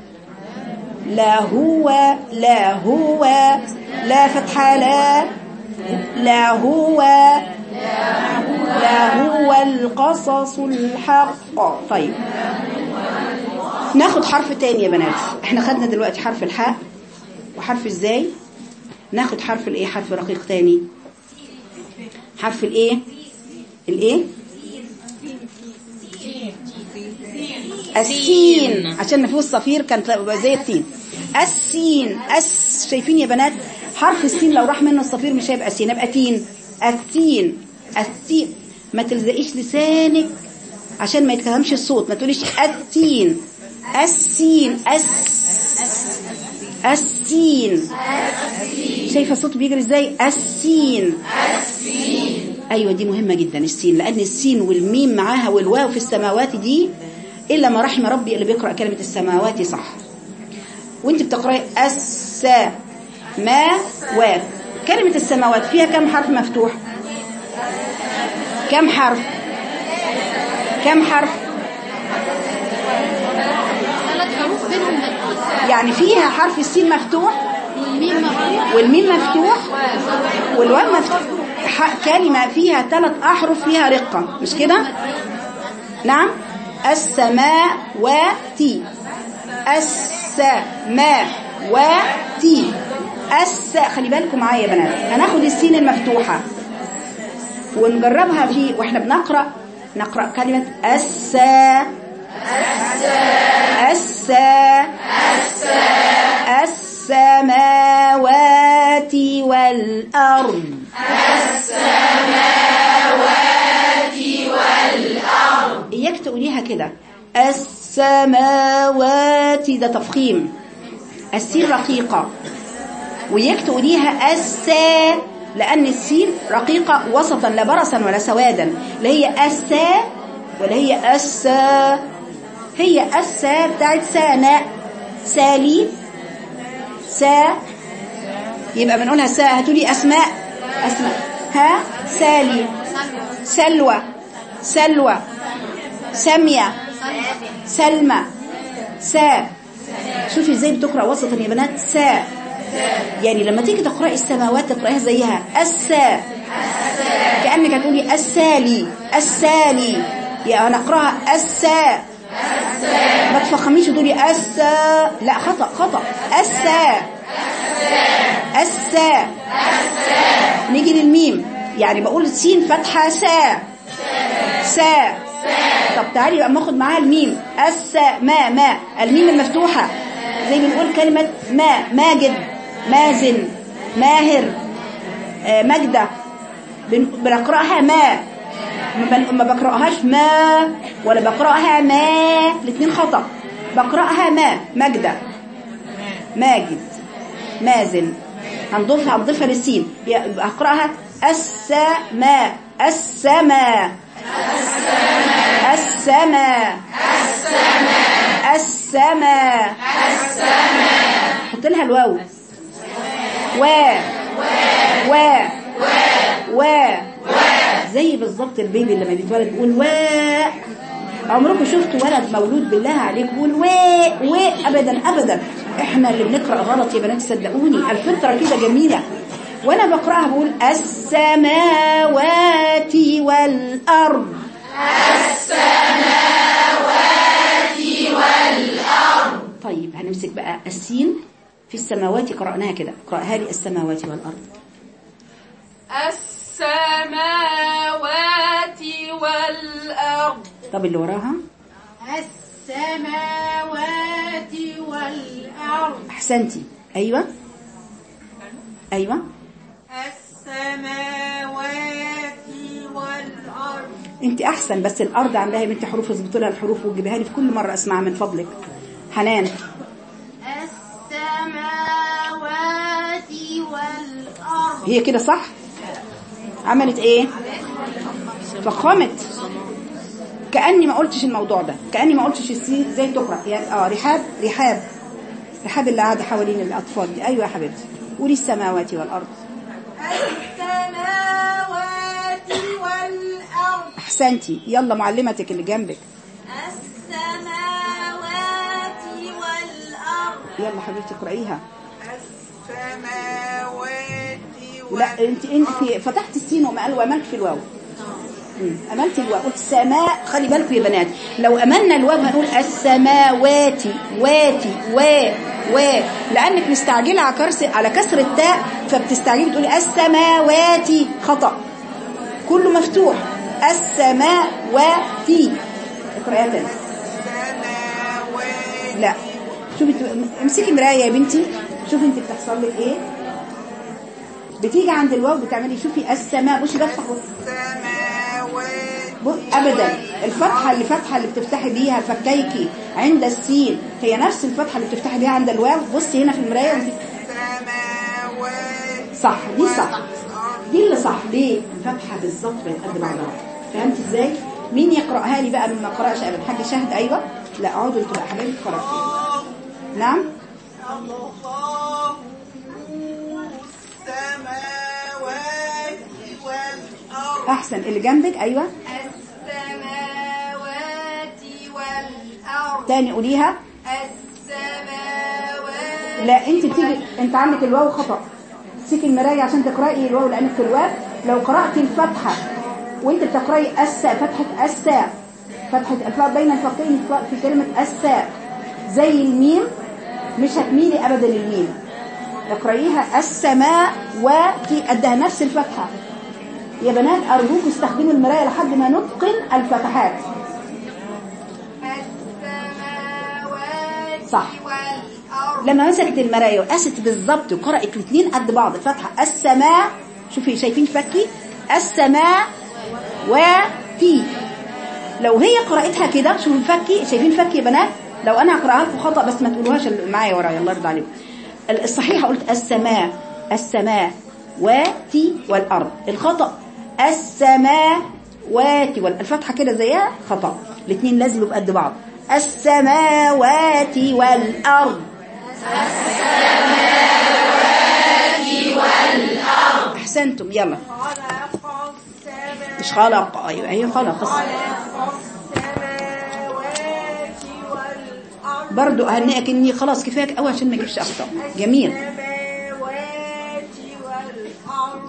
لا هو لا هو لا. فتحة لا لا هو لا هو القصص الحق. طيب. ناخد حرف تاني يا بنات. إحنا خدنا دلوقتي حرف الحاء. وحرف إزاي ناخد حرف الايه حرف رقيق تاني. حرف الايه؟ الايه؟ السين. عشان فيه الصفير كان زي التين. السين. أس. شايفين يا بنات؟ حرف السين لو راح منه الصفير مش هيبقى سين يبقى تين. التين. التين. ما تلزقيش لسانك عشان ما يتكلمش الصوت. ما تقوليش التين. السين. أس. السين. شايفة الصوت بيجري إزاي؟ السين. أيوه دي مهمة جدا السين لأن السين والميم معاها والواو في السماوات دي إلا ما رحم ربي اللي بيقرأ كلمة السماوات صح. وأنت بتقرأي الس ما و كلمة السماوات فيها كم حرف مفتوح؟ كم حرف؟ كم حرف ثلاث حروف بينهم مكتوب يعني فيها حرف السين مفتوح والميم مفتوح والواو مفتوح. كلمة فيها ثلاث أحرف فيها رقة مش كده؟ نعم. السماوات السماوات الس خلي بالكم معايا يا بنات. هناخد السين المفتوحة ونجربها في وإحنا بنقرأ نقرأ كلمة السا السا السماوات والأرض السماوات والأرض إياك تقوليها كده. السماوات ده تفخيم. السين رقيقة. وإياك تقوليها السا لأن السين رقيقة وسطا لا برصا ولا سوادا. لا هي السا ولا هي السا هي السا بتاعت سناء سالي. سا. يبقى بنقولها سا. هاتولي أسماء. أسماء. ها؟ سالي. سلوى. سلوى. سامية سلمى. سا. شوفي إزاي بتقرأ وسطا يا بنات. سا. يعني لما تيجي تقرأي السماوات تقرأيها زيها. السا. كأنك هتقولي السالي. السالي. يا أنا أقرأها السا. ما تفخميش وتقولي السا لا خطأ خطأ. السا السا نيجي للميم. يعني بقول سين فتحة سا. سا. طب تعالي بقى ناخد معاها الميم. السا ما ما. الميم المفتوحة. زي بنقول كلمة ما ماجد مازن ماهر آه، مجدة بن- بنقرأها ما. ما بقرأهاش ما ولا بقرأها ما. الاثنين خطأ. بقرأها ما. مجدة ماجد. مازن. هنضيفها هنضيفها للسين. هقرأها. السماء السماء السماء السماء حط لها الواو. و و و زي بالظبط البيبي لما بيتولد بيقول و عمركم شفتوا ولد مولود بالله عليك بيقول و و ابدا ابدا. إحنا اللي بنقرأ غلط يا بنات صدقوني. الفطرة كده جميلة. وأنا بقرأها بقول السماوات والأرض. طيب هنمسك بقى السين. في السماوات قرأناها كده. قرأها لي. السماوات والأرض. السماوات والأرض. طب اللي وراها؟ السماوات والأرض. أحسنتي. أيوة. أيوة. السماوات والأرض. أنت أحسن بس الأرض عندها يا بنتي حروف اظبطي لها الحروف وتجيبها لي في كل مرة أسمعها من فضلك. حنان. السماوات والأرض. هي كده صح؟ عملت إيه؟ فخمت. كأني ما قلتش الموضوع ده. كأني ما قلتش السين زي تقرأ يعني آه رحاب رحاب. رحاب اللي قاعدة حوالين الأطفال دي. أيوة يا حبيبتي. قولي السماوات والأرض. السماوات والأرض. أحسنتي. يلا معلمتك اللي جنبك. السماوات والأرض. يلا حبيبتي اقرأيها. السماوات لا انت انت فتحت السين وما- وأملت في الواو. أملت الواو. السماء خلي بالكم يا بنات لو أملنا الواو هنقول السماوات واتي و و. لأنك مستعجلة على كسر على كسر التاء فبتستعجلي تقولي السماوات خطأ. كله مفتوح. السماوات. اقراها تاني. لا. شوفي امسكي مراية يا بنتي. شوفي انت بتحصل لك إيه؟ بتيجي عند الواو بتعملي شوفي السماء بصي بفتح ابدا. الفتحة اللي فتحة اللي بتفتحي بيها فكيكي عند السين هي نفس الفتحة اللي بتفتحي بيها عند الواو. بصي هنا في وانت السماوات. صح دي صح. دي اللي صح. ليه؟ الفتحة بالظبط بقت قد بعضها فهمت إزاي؟ مين يقرأها لي بقى من ما قرأش ابدا؟ حاجة شاهد؟ أيوه. لا اقعدوا أنتوا بقى حبايبي قرأتوا نعم؟ الله نور السماوات والأرض احسن اللي جنبك أيوه. السماوات والأرض. تاني قوليها. السماوات لا انت بتيجي انت عندك الواو خطأ. تمسكي المراية عشان تقرأي الواو لانك في الواو لو قرأتي الفتحة وانت بتقرأي الساء فتحة الساء فتحة الفاء بين الفقين في كلمة الساء زي الميم مش هتميلي ابدا الميم اقرأيها. السماء وفي قدها نفس الفتحة. يا بنات أرجوكم استخدموا المراية لحد ما نتقن الفتحات. صح. لما مسكت المراية وقست بالظبط وقرأت الاثنين قد بعض فتحة السماء شوفي شايفين فكي؟ السماء وفي لو هي قرأتها كده شوفوا فكي شايفين فكي يا بنات؟ لو أنا هقرأها لكم خطأ بس ما تقولوهاش معايا ورايا الله يرضى عليكم. الصحيحة قلت السماء السماء واتي والأرض. الخطأ السماء واتي وال- الفتحة كده زيها خطأ. الاثنين لازم يبقوا قد بعض. السماوات والأرض. أحسنتم يلا. خلق السماوات مش خلق. أيوة هي خلق السماوات والأرض برضو أهنئك إني خلاص كفاية قوي عشان ما أجيبش أخطاء. جميل. السماوات والأرض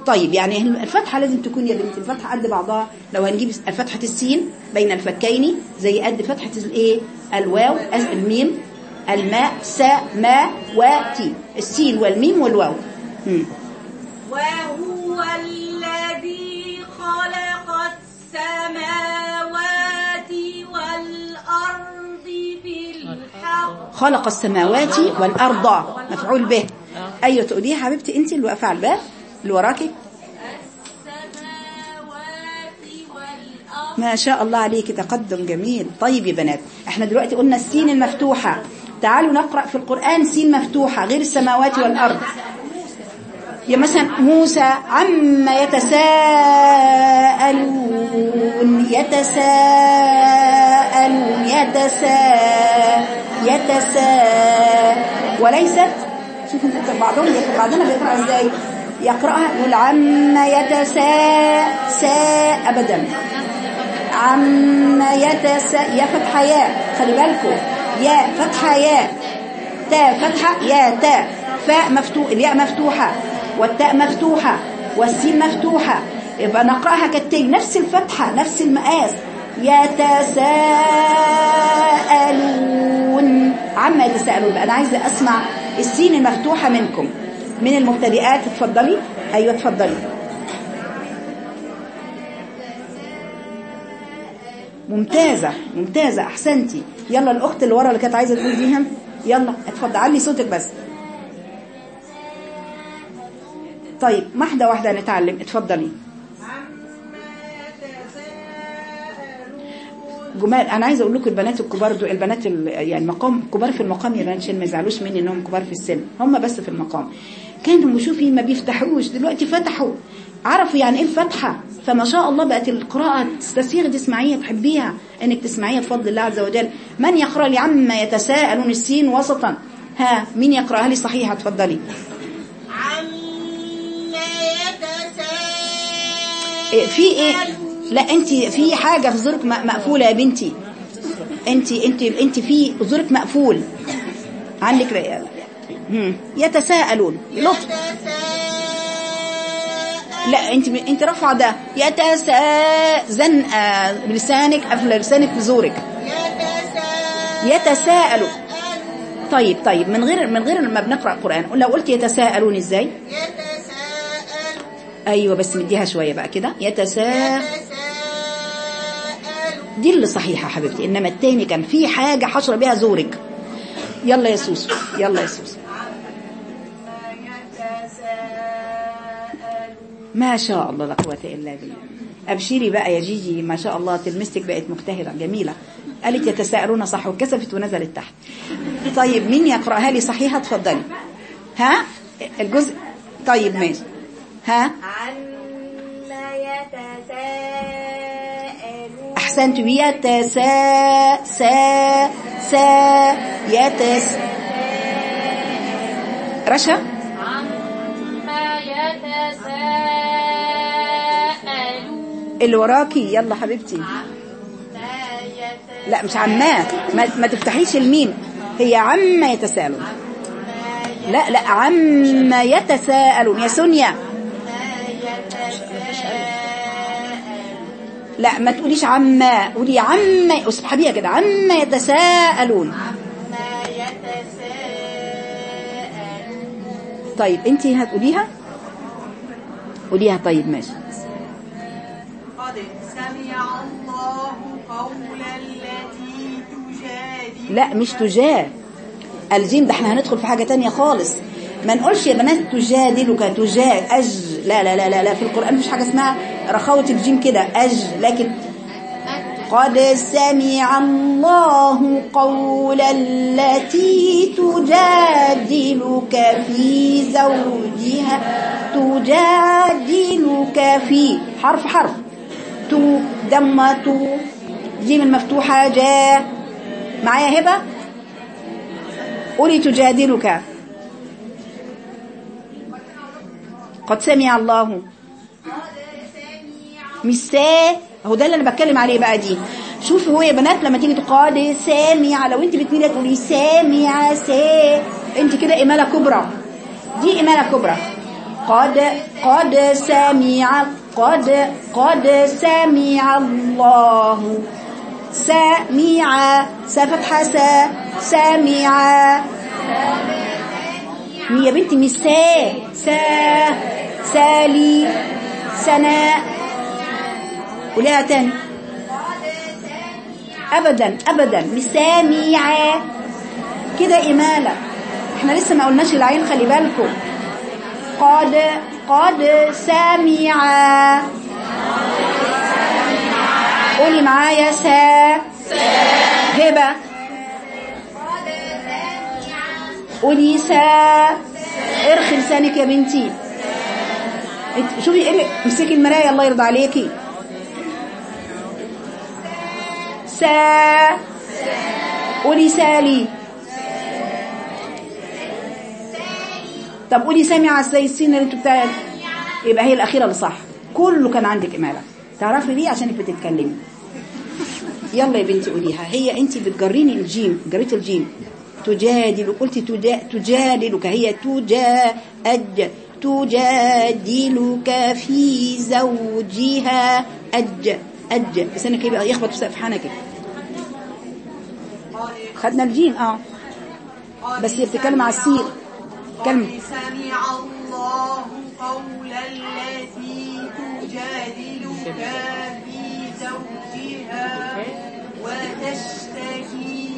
طيب يعني الفتحة لازم تكون يا بنتي الفتحة قد بعضها. لو هنجيب فتحة السين بين الفكين زي قد فتحة الايه الواو الميم الماء سا ما وتي السين والميم والواو. وهو الذي خلق السماوات والأرض بالحق. خلق السماوات والأرض. مفعول به. أيوة تقوليها حبيبتي أنت اللي واقفة على الباب. اللي وراكي؟ ما شاء الله عليك تقدم جميل. طيب يا بنات إحنا دلوقتي قلنا السين المفتوحة. تعالوا نقرأ في القرآن سين مفتوحة غير السماوات والأرض. يا مثلا موسى عما يتساءلون. يتساءلون يتسا يتسا وليست؟ شوفوا أنتوا بعضهم بعضنا بيقرأ إزاي؟ يقرأها يقول عما يتساء ساء أبدا. عما يتساء يا فتحة يا. خلي بالكم. يا فتحة يا. تاء فتحة يا تاء فاء مفتوح الياء مفتوحة والتاء مفتوحة والسين مفتوحة. يبقى نقرأها كالتاء نفس الفتحة نفس المقاس. يتساءلون. عما يتساءلون. بقى أنا عايزة أسمع السين المفتوحة منكم. من المبتدئات اتفضلي. أيوة اتفضلي. ممتازة ممتازة. أحسنتي. يلا الأخت اللي ورا اللي كانت عايزة تقول ديها يلا اتفضل. علي صوتك بس. طيب واحدة واحدة نتعلم. اتفضلي. جمال أنا عايزة أقول لكم البنات الكبار دول البنات ال- يعني مقام كبار في المقام يا بنات عشان ما يزعلوش مني إنهم كبار في السن. هم بس في المقام. كانوا شوفي ما بيفتحوش دلوقتي فتحوا. عرفوا يعني إيه الفتحه فما شاء الله بقت القراءة تستسيغ تسمعيها تحبيها إنك تسمعيها بفضل الله عز وجل. من يقرأ لي عما يتساءلون السين وسطا؟ ها مين يقرأها لي؟ صحيحة اتفضلي. عما يتساءل إيه، في إيه؟ لا أنت في حاجة في زورك م- مقفولة يا بنتي. أنت أنت أنت في زورك مقفول. عندك هم. يتساءلون. لطف. لا انت انت رافعه ده. يتساء زنقه بلسانك قافله لسانك في زورك يتساءلوا طيب طيب من غير من غير ما بنقرأ القرآن لو قلت يتساءلون إزاي؟ أيوه بس مديها شوية بقى كده. يتساءل دي اللي صحيحة حبيبتي إنما التاني كان في حاجة حشره بيها زورك. يلا يا سوسو يلا يا سوسو. ما شاء الله لا قوة إلا بالله. أبشري بقى يا جيجي ما شاء الله تلمستك بقت مجتهده جميلة. قالت يتساءلون صح وكسفت ونزلت تحت. طيب مين يقرأها لي صحيحة؟ اتفضلي. ها؟ الجزء؟ طيب ماشي. ها؟ عما يتساءلون احسنت يتسا سا سا يتس. رشا؟ عما يتساءلون اللي وراكي. يلا حبيبتي. لا مش عما ما, ما تفتحيش الميم. هي عما يتساءلون. لا لا عما يتساءلون. يا سونيا. لا ما تقوليش عما. قولي عما. اسحبيها كده. عما يتساءلون. طيب انت هتقوليها؟ قوليها طيب ماشي. قد سمع الله قول التي تجادل. لا مش تجاه الجيم ده إحنا هندخل في حاجة تانية خالص. ما نقولش يا بنات تجادلك تجاه أج لا لا لا لا, في القرآن مفيش حاجة اسمها رخاوة الجيم كده أج لكن قد سمع الله قول التي تجادلك في زوجها تجادلك في حرف حرف. تو دم تو جيم المفتوحة جاء. معايا هبة؟ قولي تجادلك. قد سمع الله. مش هو ده اللي أنا بتكلم عليه بقى دي. شوفي هو يا بنات لما تيجي تقعدي سامع. لو انت بتميلي تقولي سامع سا انت كده إمالة كبرى. دي إمالة كبرى. قد قد سمع. قد قد سمع الله. سمع. سفتحة سا. سمع. يا بنتي مش سا. سا. سالي سناء قوليها تاني ابدا ابدا. مش سامعة كده امالة إحنا لسه ما قلناش العين خلي بالكم. قد قد سمع. قولي معايا سا هبة. قولي سا ارخي لسانك يا بنتي. شوفي امسكي المراية الله يرضى عليكي. سا قولي سالي. طب قولي سامعة زي السين اللي أنتوا بتاع يبقى هي الأخيرة اللي صح. كله كان عندك إمالة. تعرفي ليه؟ عشانك بتتكلمي. يلا يا بنتي قوليها. هي انت بتجريني الجيم جريت الجيم. تجادل قلت تجا تجادلك. هي تجا أج تجادلك في زوجها. أج أج. لسانك يبقى يخبط في حنكك خدنا الجيم. آه. بس هي بتتكلم على السين كلمة سمع الله قول التي تجادلك في زوجها وتشتكي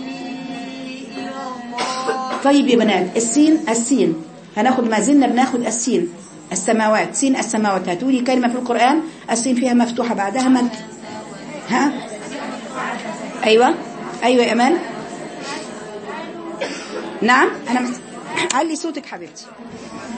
إلى الله. طيب يا بنات السين السين. هناخد ما زلنا بناخد السين. السماوات. سين السماوات. هتقولي كلمة في القرآن. السين فيها مفتوحة بعدها مد ها؟ أيوة. أيوة يا أمان. نعم. أنا مس... علي صوتك حبيبتي.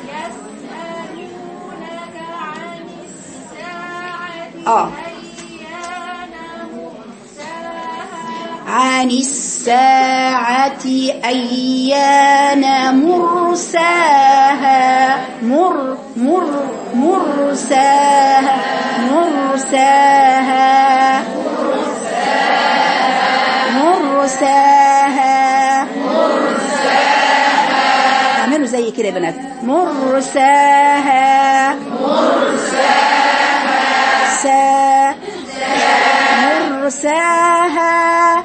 يسألونك عن الساعة أيان مرساها عن الساعة أيان مرساها. مر مر مرساها مرساها. مرساها. كده يا بنات. مرساها. مرساها. سا مرساها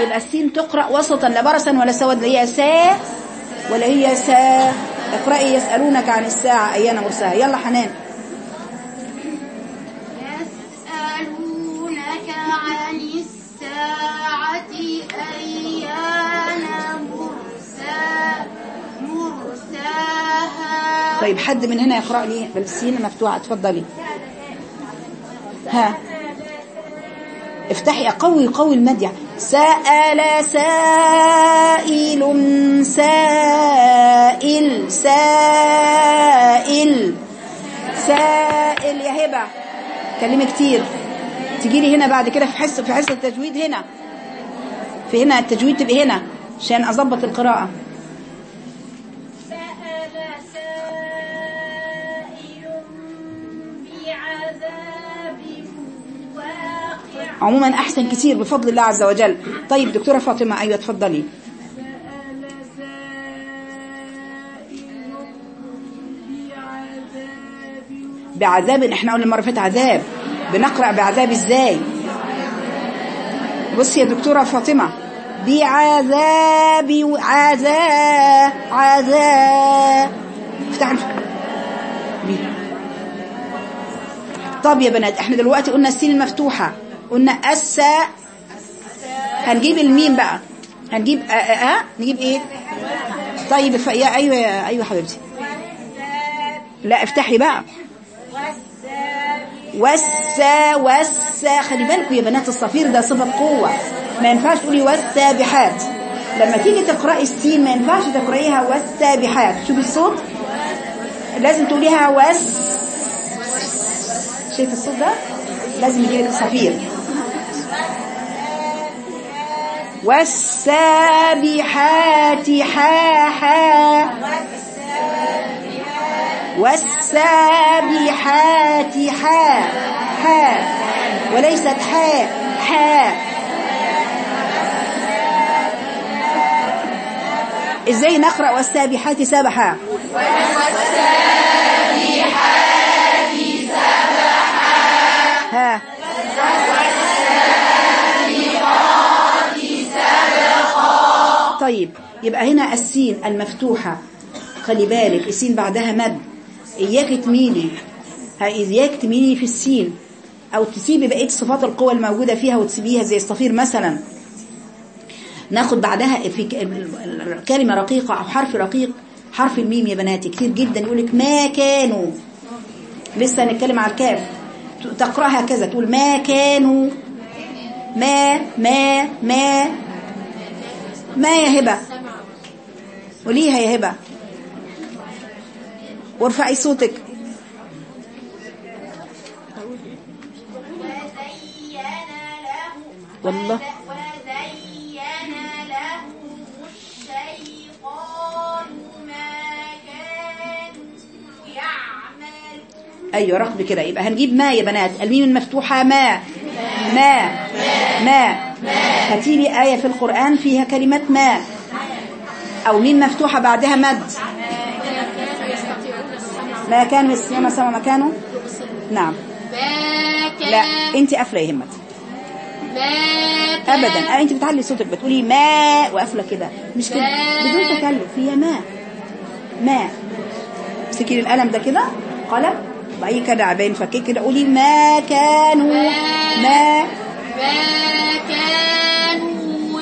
يبقى السين تقرأ وسطا لا برسا ولا سواد هي سا ولا هي سا. اقرأي يسألونك عن الساعة أيان مرساها. يلا حنان. يسألونك عن طيب حد من هنا يقرأ لي بالسين مفتوحة؟ اتفضلي. ها. افتحي قوي قوي المد يعني سأل سائل سائل سائل. سائل يا هبة. كلمة كتير. تجي لي هنا بعد كده في حصة في حصة التجويد هنا. في هنا التجويد تبقى هنا عشان أظبط القراءة. عموما أحسن كتير بفضل الله عز وجل. طيب دكتورة فاطمة أيوة اتفضلي بعذاب إحنا قلنا المرة فاتت عذاب. بنقرأ بعذاب إزاي؟ بصي يا دكتورة فاطمة. بعذاب عذاب عذاب افتح. طب يا بنات إحنا دلوقتي قلنا السين المفتوحة. قلنا السا هنجيب الميم بقى. هنجيب أ أ أ نجيب إيه؟ طيب. يا أيوه يا أيوه حبيبتي. لا افتحي بقى. والسا والسا خلي بالكم يا بنات الصفير ده صفة قوة. ما ينفعش تقولي والسابحات لما تيجي تقرأي السين ما ينفعش تقرأيها والسابحات شوفي الصوت. لازم تقوليها وس شايف الصوت ده؟ لازم يجي لك صفير. والسابحات حاحا. والسابحات حا. حا. وليست حا. حا. إزاي نقرأ والسابحات سبحا ها طيب يبقى هنا السين المفتوحة. خلي بالك السين بعدها مد. إياك تميلي. إياك تميلي في السين. أو تسيبي بقية صفات القوة الموجودة فيها وتسيبيها زي الصفير مثلا. ناخد بعدها في كلمة رقيقة أو حرف رقيق. حرف الميم يا بناتي. كتير جدا يقولك ما كانوا. لسه هنتكلم على الكاف. تقرأها كذا تقول ما كانوا. ما ما ما ما يا هبة؟ قوليها يا هبة. وارفعي صوتك. والله. أيوه رقم كده. يبقى هنجيب ما يا بنات؟ الميم المفتوحة ما. ما. ما. هاتي لي آية في القرآن فيها كلمة ما. أو ميم مفتوحة بعدها مد. ما كانوا يستطيعون سما نعم ما كان لا أنت قافلة يا ابدا. آه، أنت بتعلي صوتك بتقولي ما وقافلة كده. مش كده. بدون تكلف. هي ما. ما. امسكي القلم ده كده؟ قلم؟ وبعدين كده عباين فكيه كده قولي ما كانوا ما ما كانوا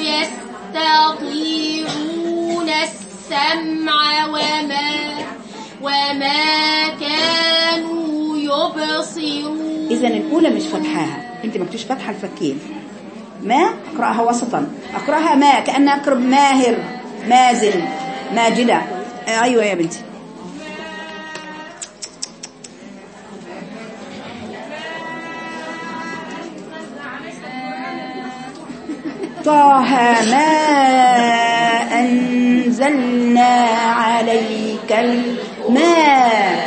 يستطيعون السمع وما وما كانوا يبصرون. اذا الأولى مش فتحاها أنت ما كنتش فاتحة الفكين ما؟ أقرأها وسطا. أقرأها ما كان أقرب ماهر مازن ماجدة. آه، أيوه يا بنتي. طه ما أنزلنا عليك الماء.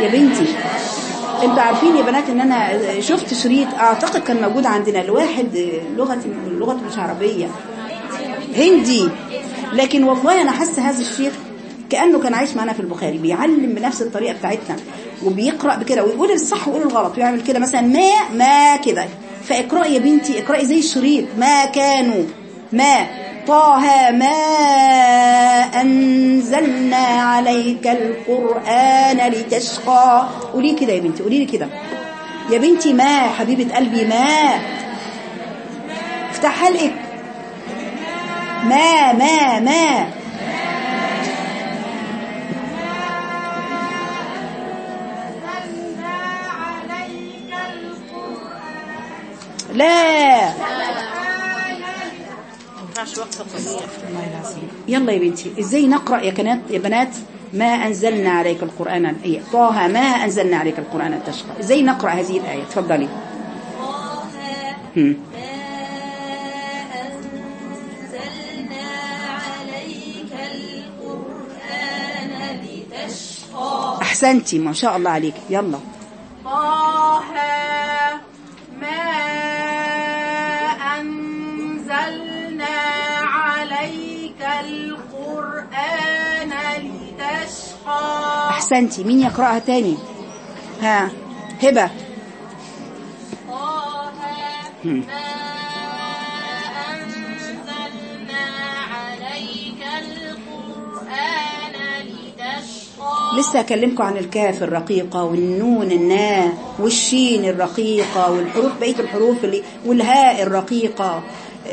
يا بنتي أنتوا عارفين يا بنات إن أنا شفت شريط أعتقد كان موجود عندنا لواحد لغة لغة مش عربية هندي. لكن والله أنا حاسة هذا الشيخ كأنه كان عايش معانا في البخاري بيعلم بنفس الطريقة بتاعتنا وبيقرأ بكده ويقول الصح ويقول الغلط ويعمل كده مثلا ما ما كده فاقراي يا بنتي اقرأي زي الشريط. ما كانوا ما طه ما أنزلنا عليك القرآن لتشقى. قولي كده يا بنتي قولي لي كده. يا بنتي ما حبيبة قلبي ما. افتح حلقك ما ما ما. لا. ما يلا يا بنتي إزاي نقرأ يا كنات يا بنات؟ ما أنزلنا عليك القرآن إيه طه ما أنزلنا عليك القرآن تشقى إزاي نقرأ هذه الآية؟ اتفضلي هم. أنزلنا عليك القرآن لتشقى أحسنتي ما شاء الله عليك. يلا. طه ما احسنتي مين يقرأها تاني؟ ها طه لتشقى. لسه أكلمكم عن الكاف الرقيقه والنون النا والشين الرقيقه والحروف بقية الحروف اللي والهاء الرقيقه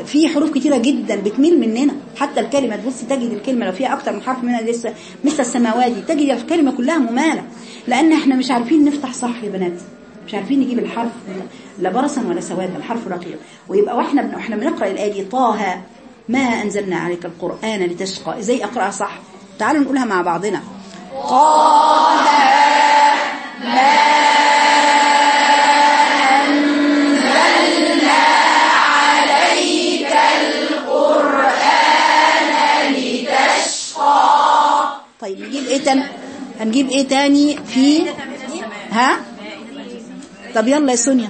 في حروف كتيرة جدا بتميل مننا. حتى الكلمة تبص تجد الكلمة لو فيها أكتر من حرف منها لسه مثل السماوات دي تجد الكلمة كلها ممالة. لأن إحنا مش عارفين نفتح صح يا بنات. مش عارفين نجيب الحرف لا برصا ولا سوادا الحرف رقيق. ويبقى وإحنا بن... وإحنا بنقرأ الآية دي طه ما أنزلنا عليك القرآن لتشقى. إزاي أقرأها صح؟ تعالوا نقولها مع بعضنا. طيب نجيب تاني هنجيب إيه تاني؟ في ها؟ طب يلا يا سونيا.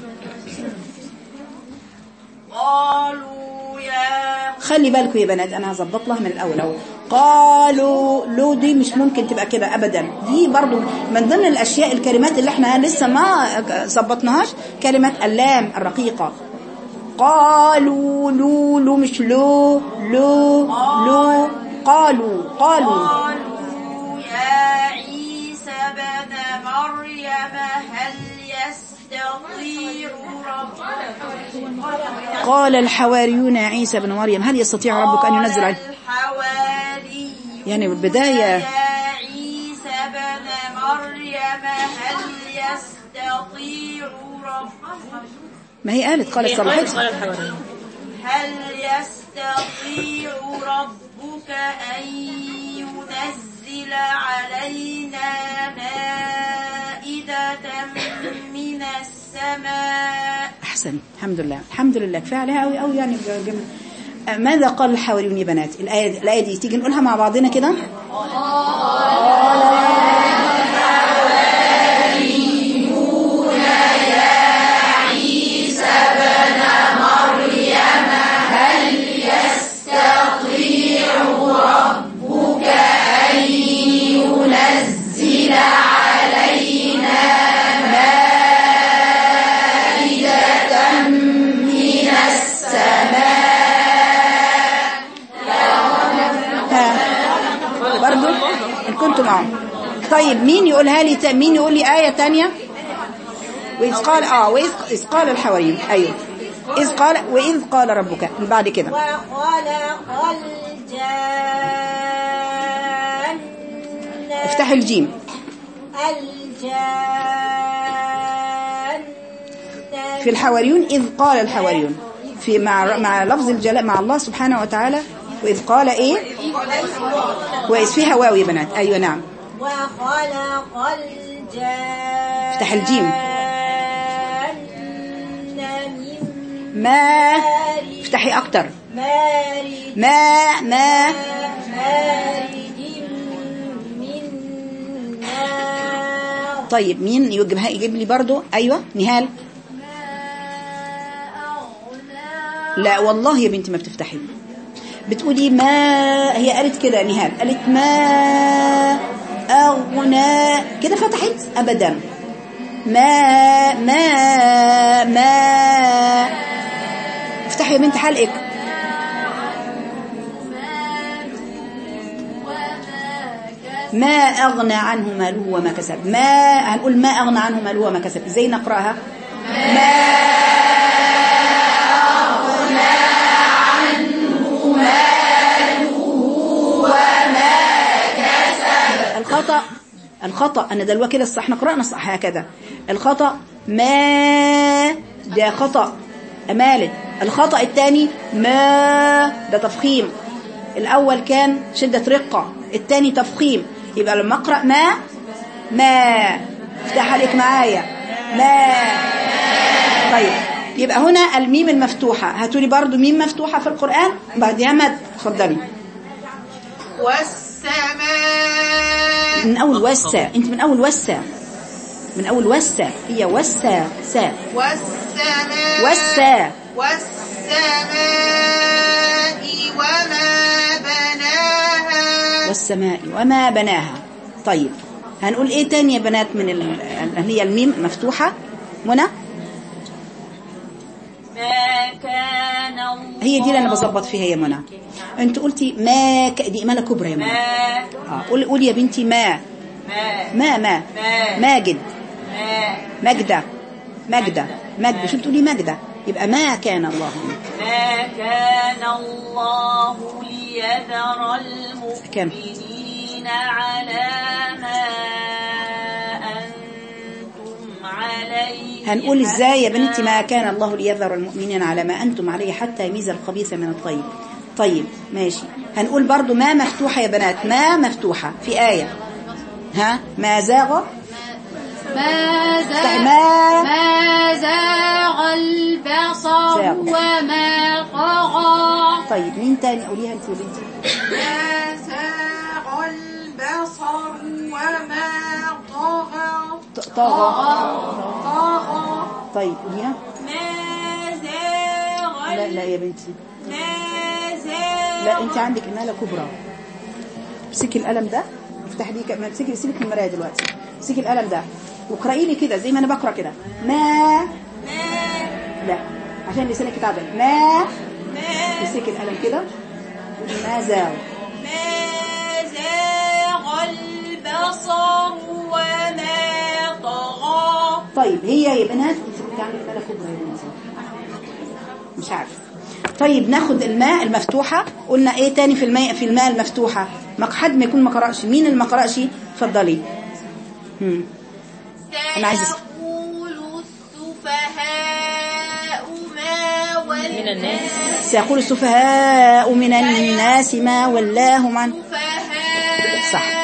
قالوا يا خلي بالكم يا بنات أنا هظبط لها من الأول أهو. قالوا لو دي مش ممكن تبقى كده ابدا. دي برضو من ضمن الأشياء الكلمات اللي إحنا لسه ما ظبطناهاش كلمة اللام الرقيقة. قالوا لو لو مش لو لو لو قالوا قالوا. قالوا يا عيسى بن مريم هل يستطيع ربك؟ قال الحواريون يا عيسى بن مريم هل يستطيع ربك أن ينزل عليه يعني بالبدايه يا عيسى بن مريم هل يستطيع ربك؟ ما هي قالت قالت صلحتها هل يستطيع ربك أن ينزل علينا مائدة من السماء احسن الحمد لله الحمد لله كفايه عليها قوي قوي يعني. آه، ماذا قال الحواريون يا بنات الايه الايه دي تيجي نقولها مع بعضنا كده ها معهم طيب مين يقولها لي مين يقول لي آية تانية؟ وإذ قال آه وإذ إذ قال الحواريون. أيوه. إذ قال وإذ قال ربك. بعد كده. وخلق الجان افتح الجيم. الجان في الحواريون إذ قال الحواريون. في مع مع لفظ الجلاء مع الله سبحانه وتعالى. وإذ قال إيه؟ وإذ فيها واو يا بنات. أيوه نعم. وخلق الجان افتح الجيم. ما افتحي أكتر. ما ما. طيب مين يجيبها يجيب لي برضو؟ أيوه نهال. لا والله يا بنتي ما بتفتحي. بتقولي ما هي قالت كده نهال قالت ما أغنى كده فتحت؟ أبدا. ما ما ما. افتحي يا بنت حلقك. ما أغنى عنه ماله وما كسب. ما هنقول ما أغنى عنه ماله وما كسب. إزاي نقرأها؟ الخطأ الخطأ أنا دلوقتي كده الصح. إحنا قرأنا صح هكذا. الخطأ ما ده خطأ. أمالت الخطأ الثاني ما ده تفخيم. الأول كان شدة رقة الثاني تفخيم. يبقى لما أقرأ ما ما. افتح عليك معايا. ما. طيب. يبقى هنا الميم المفتوحة. هاتولي برضو ميم مفتوحة في القرآن. بعدها مد. اتفضلي. والسماء من أول وسا أنت من أول وسا من أول وسا هي وسا سا والسماء وسا والسماء وما بناها. والسماء وما بناها. طيب. هنقول إيه تاني يا بنات من ال- هي الميم مفتوحة؟ منى ما كان الله هي دي اللي أنا بظبط فيها يا منى. أنت قلتي ما ك... دي اماله كبرى يا منى. آه قولي قولي يا بنتي ما. ما ما ما. ما. ماجد. ما مجدة مجدة مجدة شو بتقولي مجدة يبقى ما كان الله. ما كان الله ليذر المؤمنين على ما هنقول إزاي يا بنتي ما كان الله ليذر المؤمنين على ما أنتم عليه حتى يميز الخبيث من الطيب. طيب ماشي. هنقول برضو ما مفتوحة يا بنات ما مفتوحة في آية. ها؟ ما زاغ؟ ما زاغ ما ما زاغ البصر زاغ. وما طغى. طيب مين تاني؟ قوليها أنت يا بنتي. ما زاغ البصر وما طغى. طغى. طغى. طيب قوليها ما زاغ لا لا يا بنتي. ما زاغ لا انت عندك اماله كبرى. امسكي القلم ده افتحي لي كمان امسكي سيبك من المراية دلوقتي. امسكي القلم ده. واقراي لي كده زي ما أنا بقرأ كده. ما لا عشان لسانك يتعدل ما امسكي القلم كده. ما زاغ وما طغى. طيب هي يا بنات انت يا بنتي مش عارفة. طيب ناخد الماء المفتوحة. قلنا إيه تاني في الماء في الماء المفتوحة؟ ما حد ما يكون ما قرأش. مين اللي ما قرأش؟ اتفضلي. عايزة أسمع. سيقول السفهاء ما من الناس. سيقول السفهاء من الناس ما ولاهم عن صح.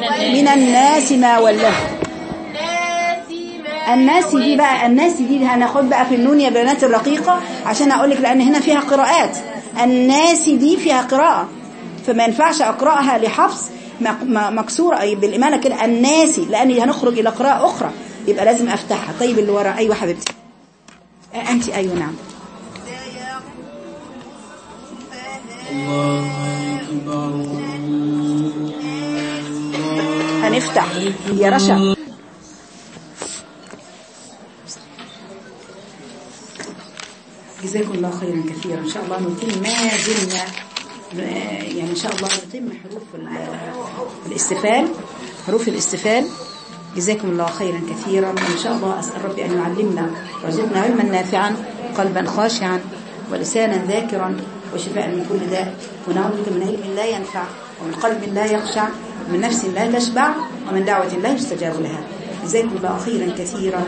من الناس. الناس ما ما الناس دي بقى الناس دي هناخد بقى في النون يا بنات الرقيقة عشان أقول لك لأن هنا فيها قراءات. الناس دي فيها قراءة. فما ينفعش أقرأها لحفص مكسورة. أي كده. الناسي لأن هنخرج إلى قراءة أخرى. يبقى لازم أفتحها. طيب اللي ورا أيوة حبيبتي. أنت. أيوة نعم. هنفتح يا رشا. جزاكم الله خيرا كثيرا. إن شاء الله نتم ما زلنا يعني إن شاء الله نتم حروف ال- الاستفال حروف الاستفال جزاكم الله خيرا كثيرا. وان شاء الله أسأل ربي أن يعلمنا ويرزقنا علما نافعا قلبا خاشعا ولسانا ذاكرا وشفاء من كل داء. ونعوذ بك من علم لا ينفع ومن قلب لا يخشع. ومن نفس لا تشبع ومن دعوة لا يستجاب لها. جزاكم الله خيرا كثيرا.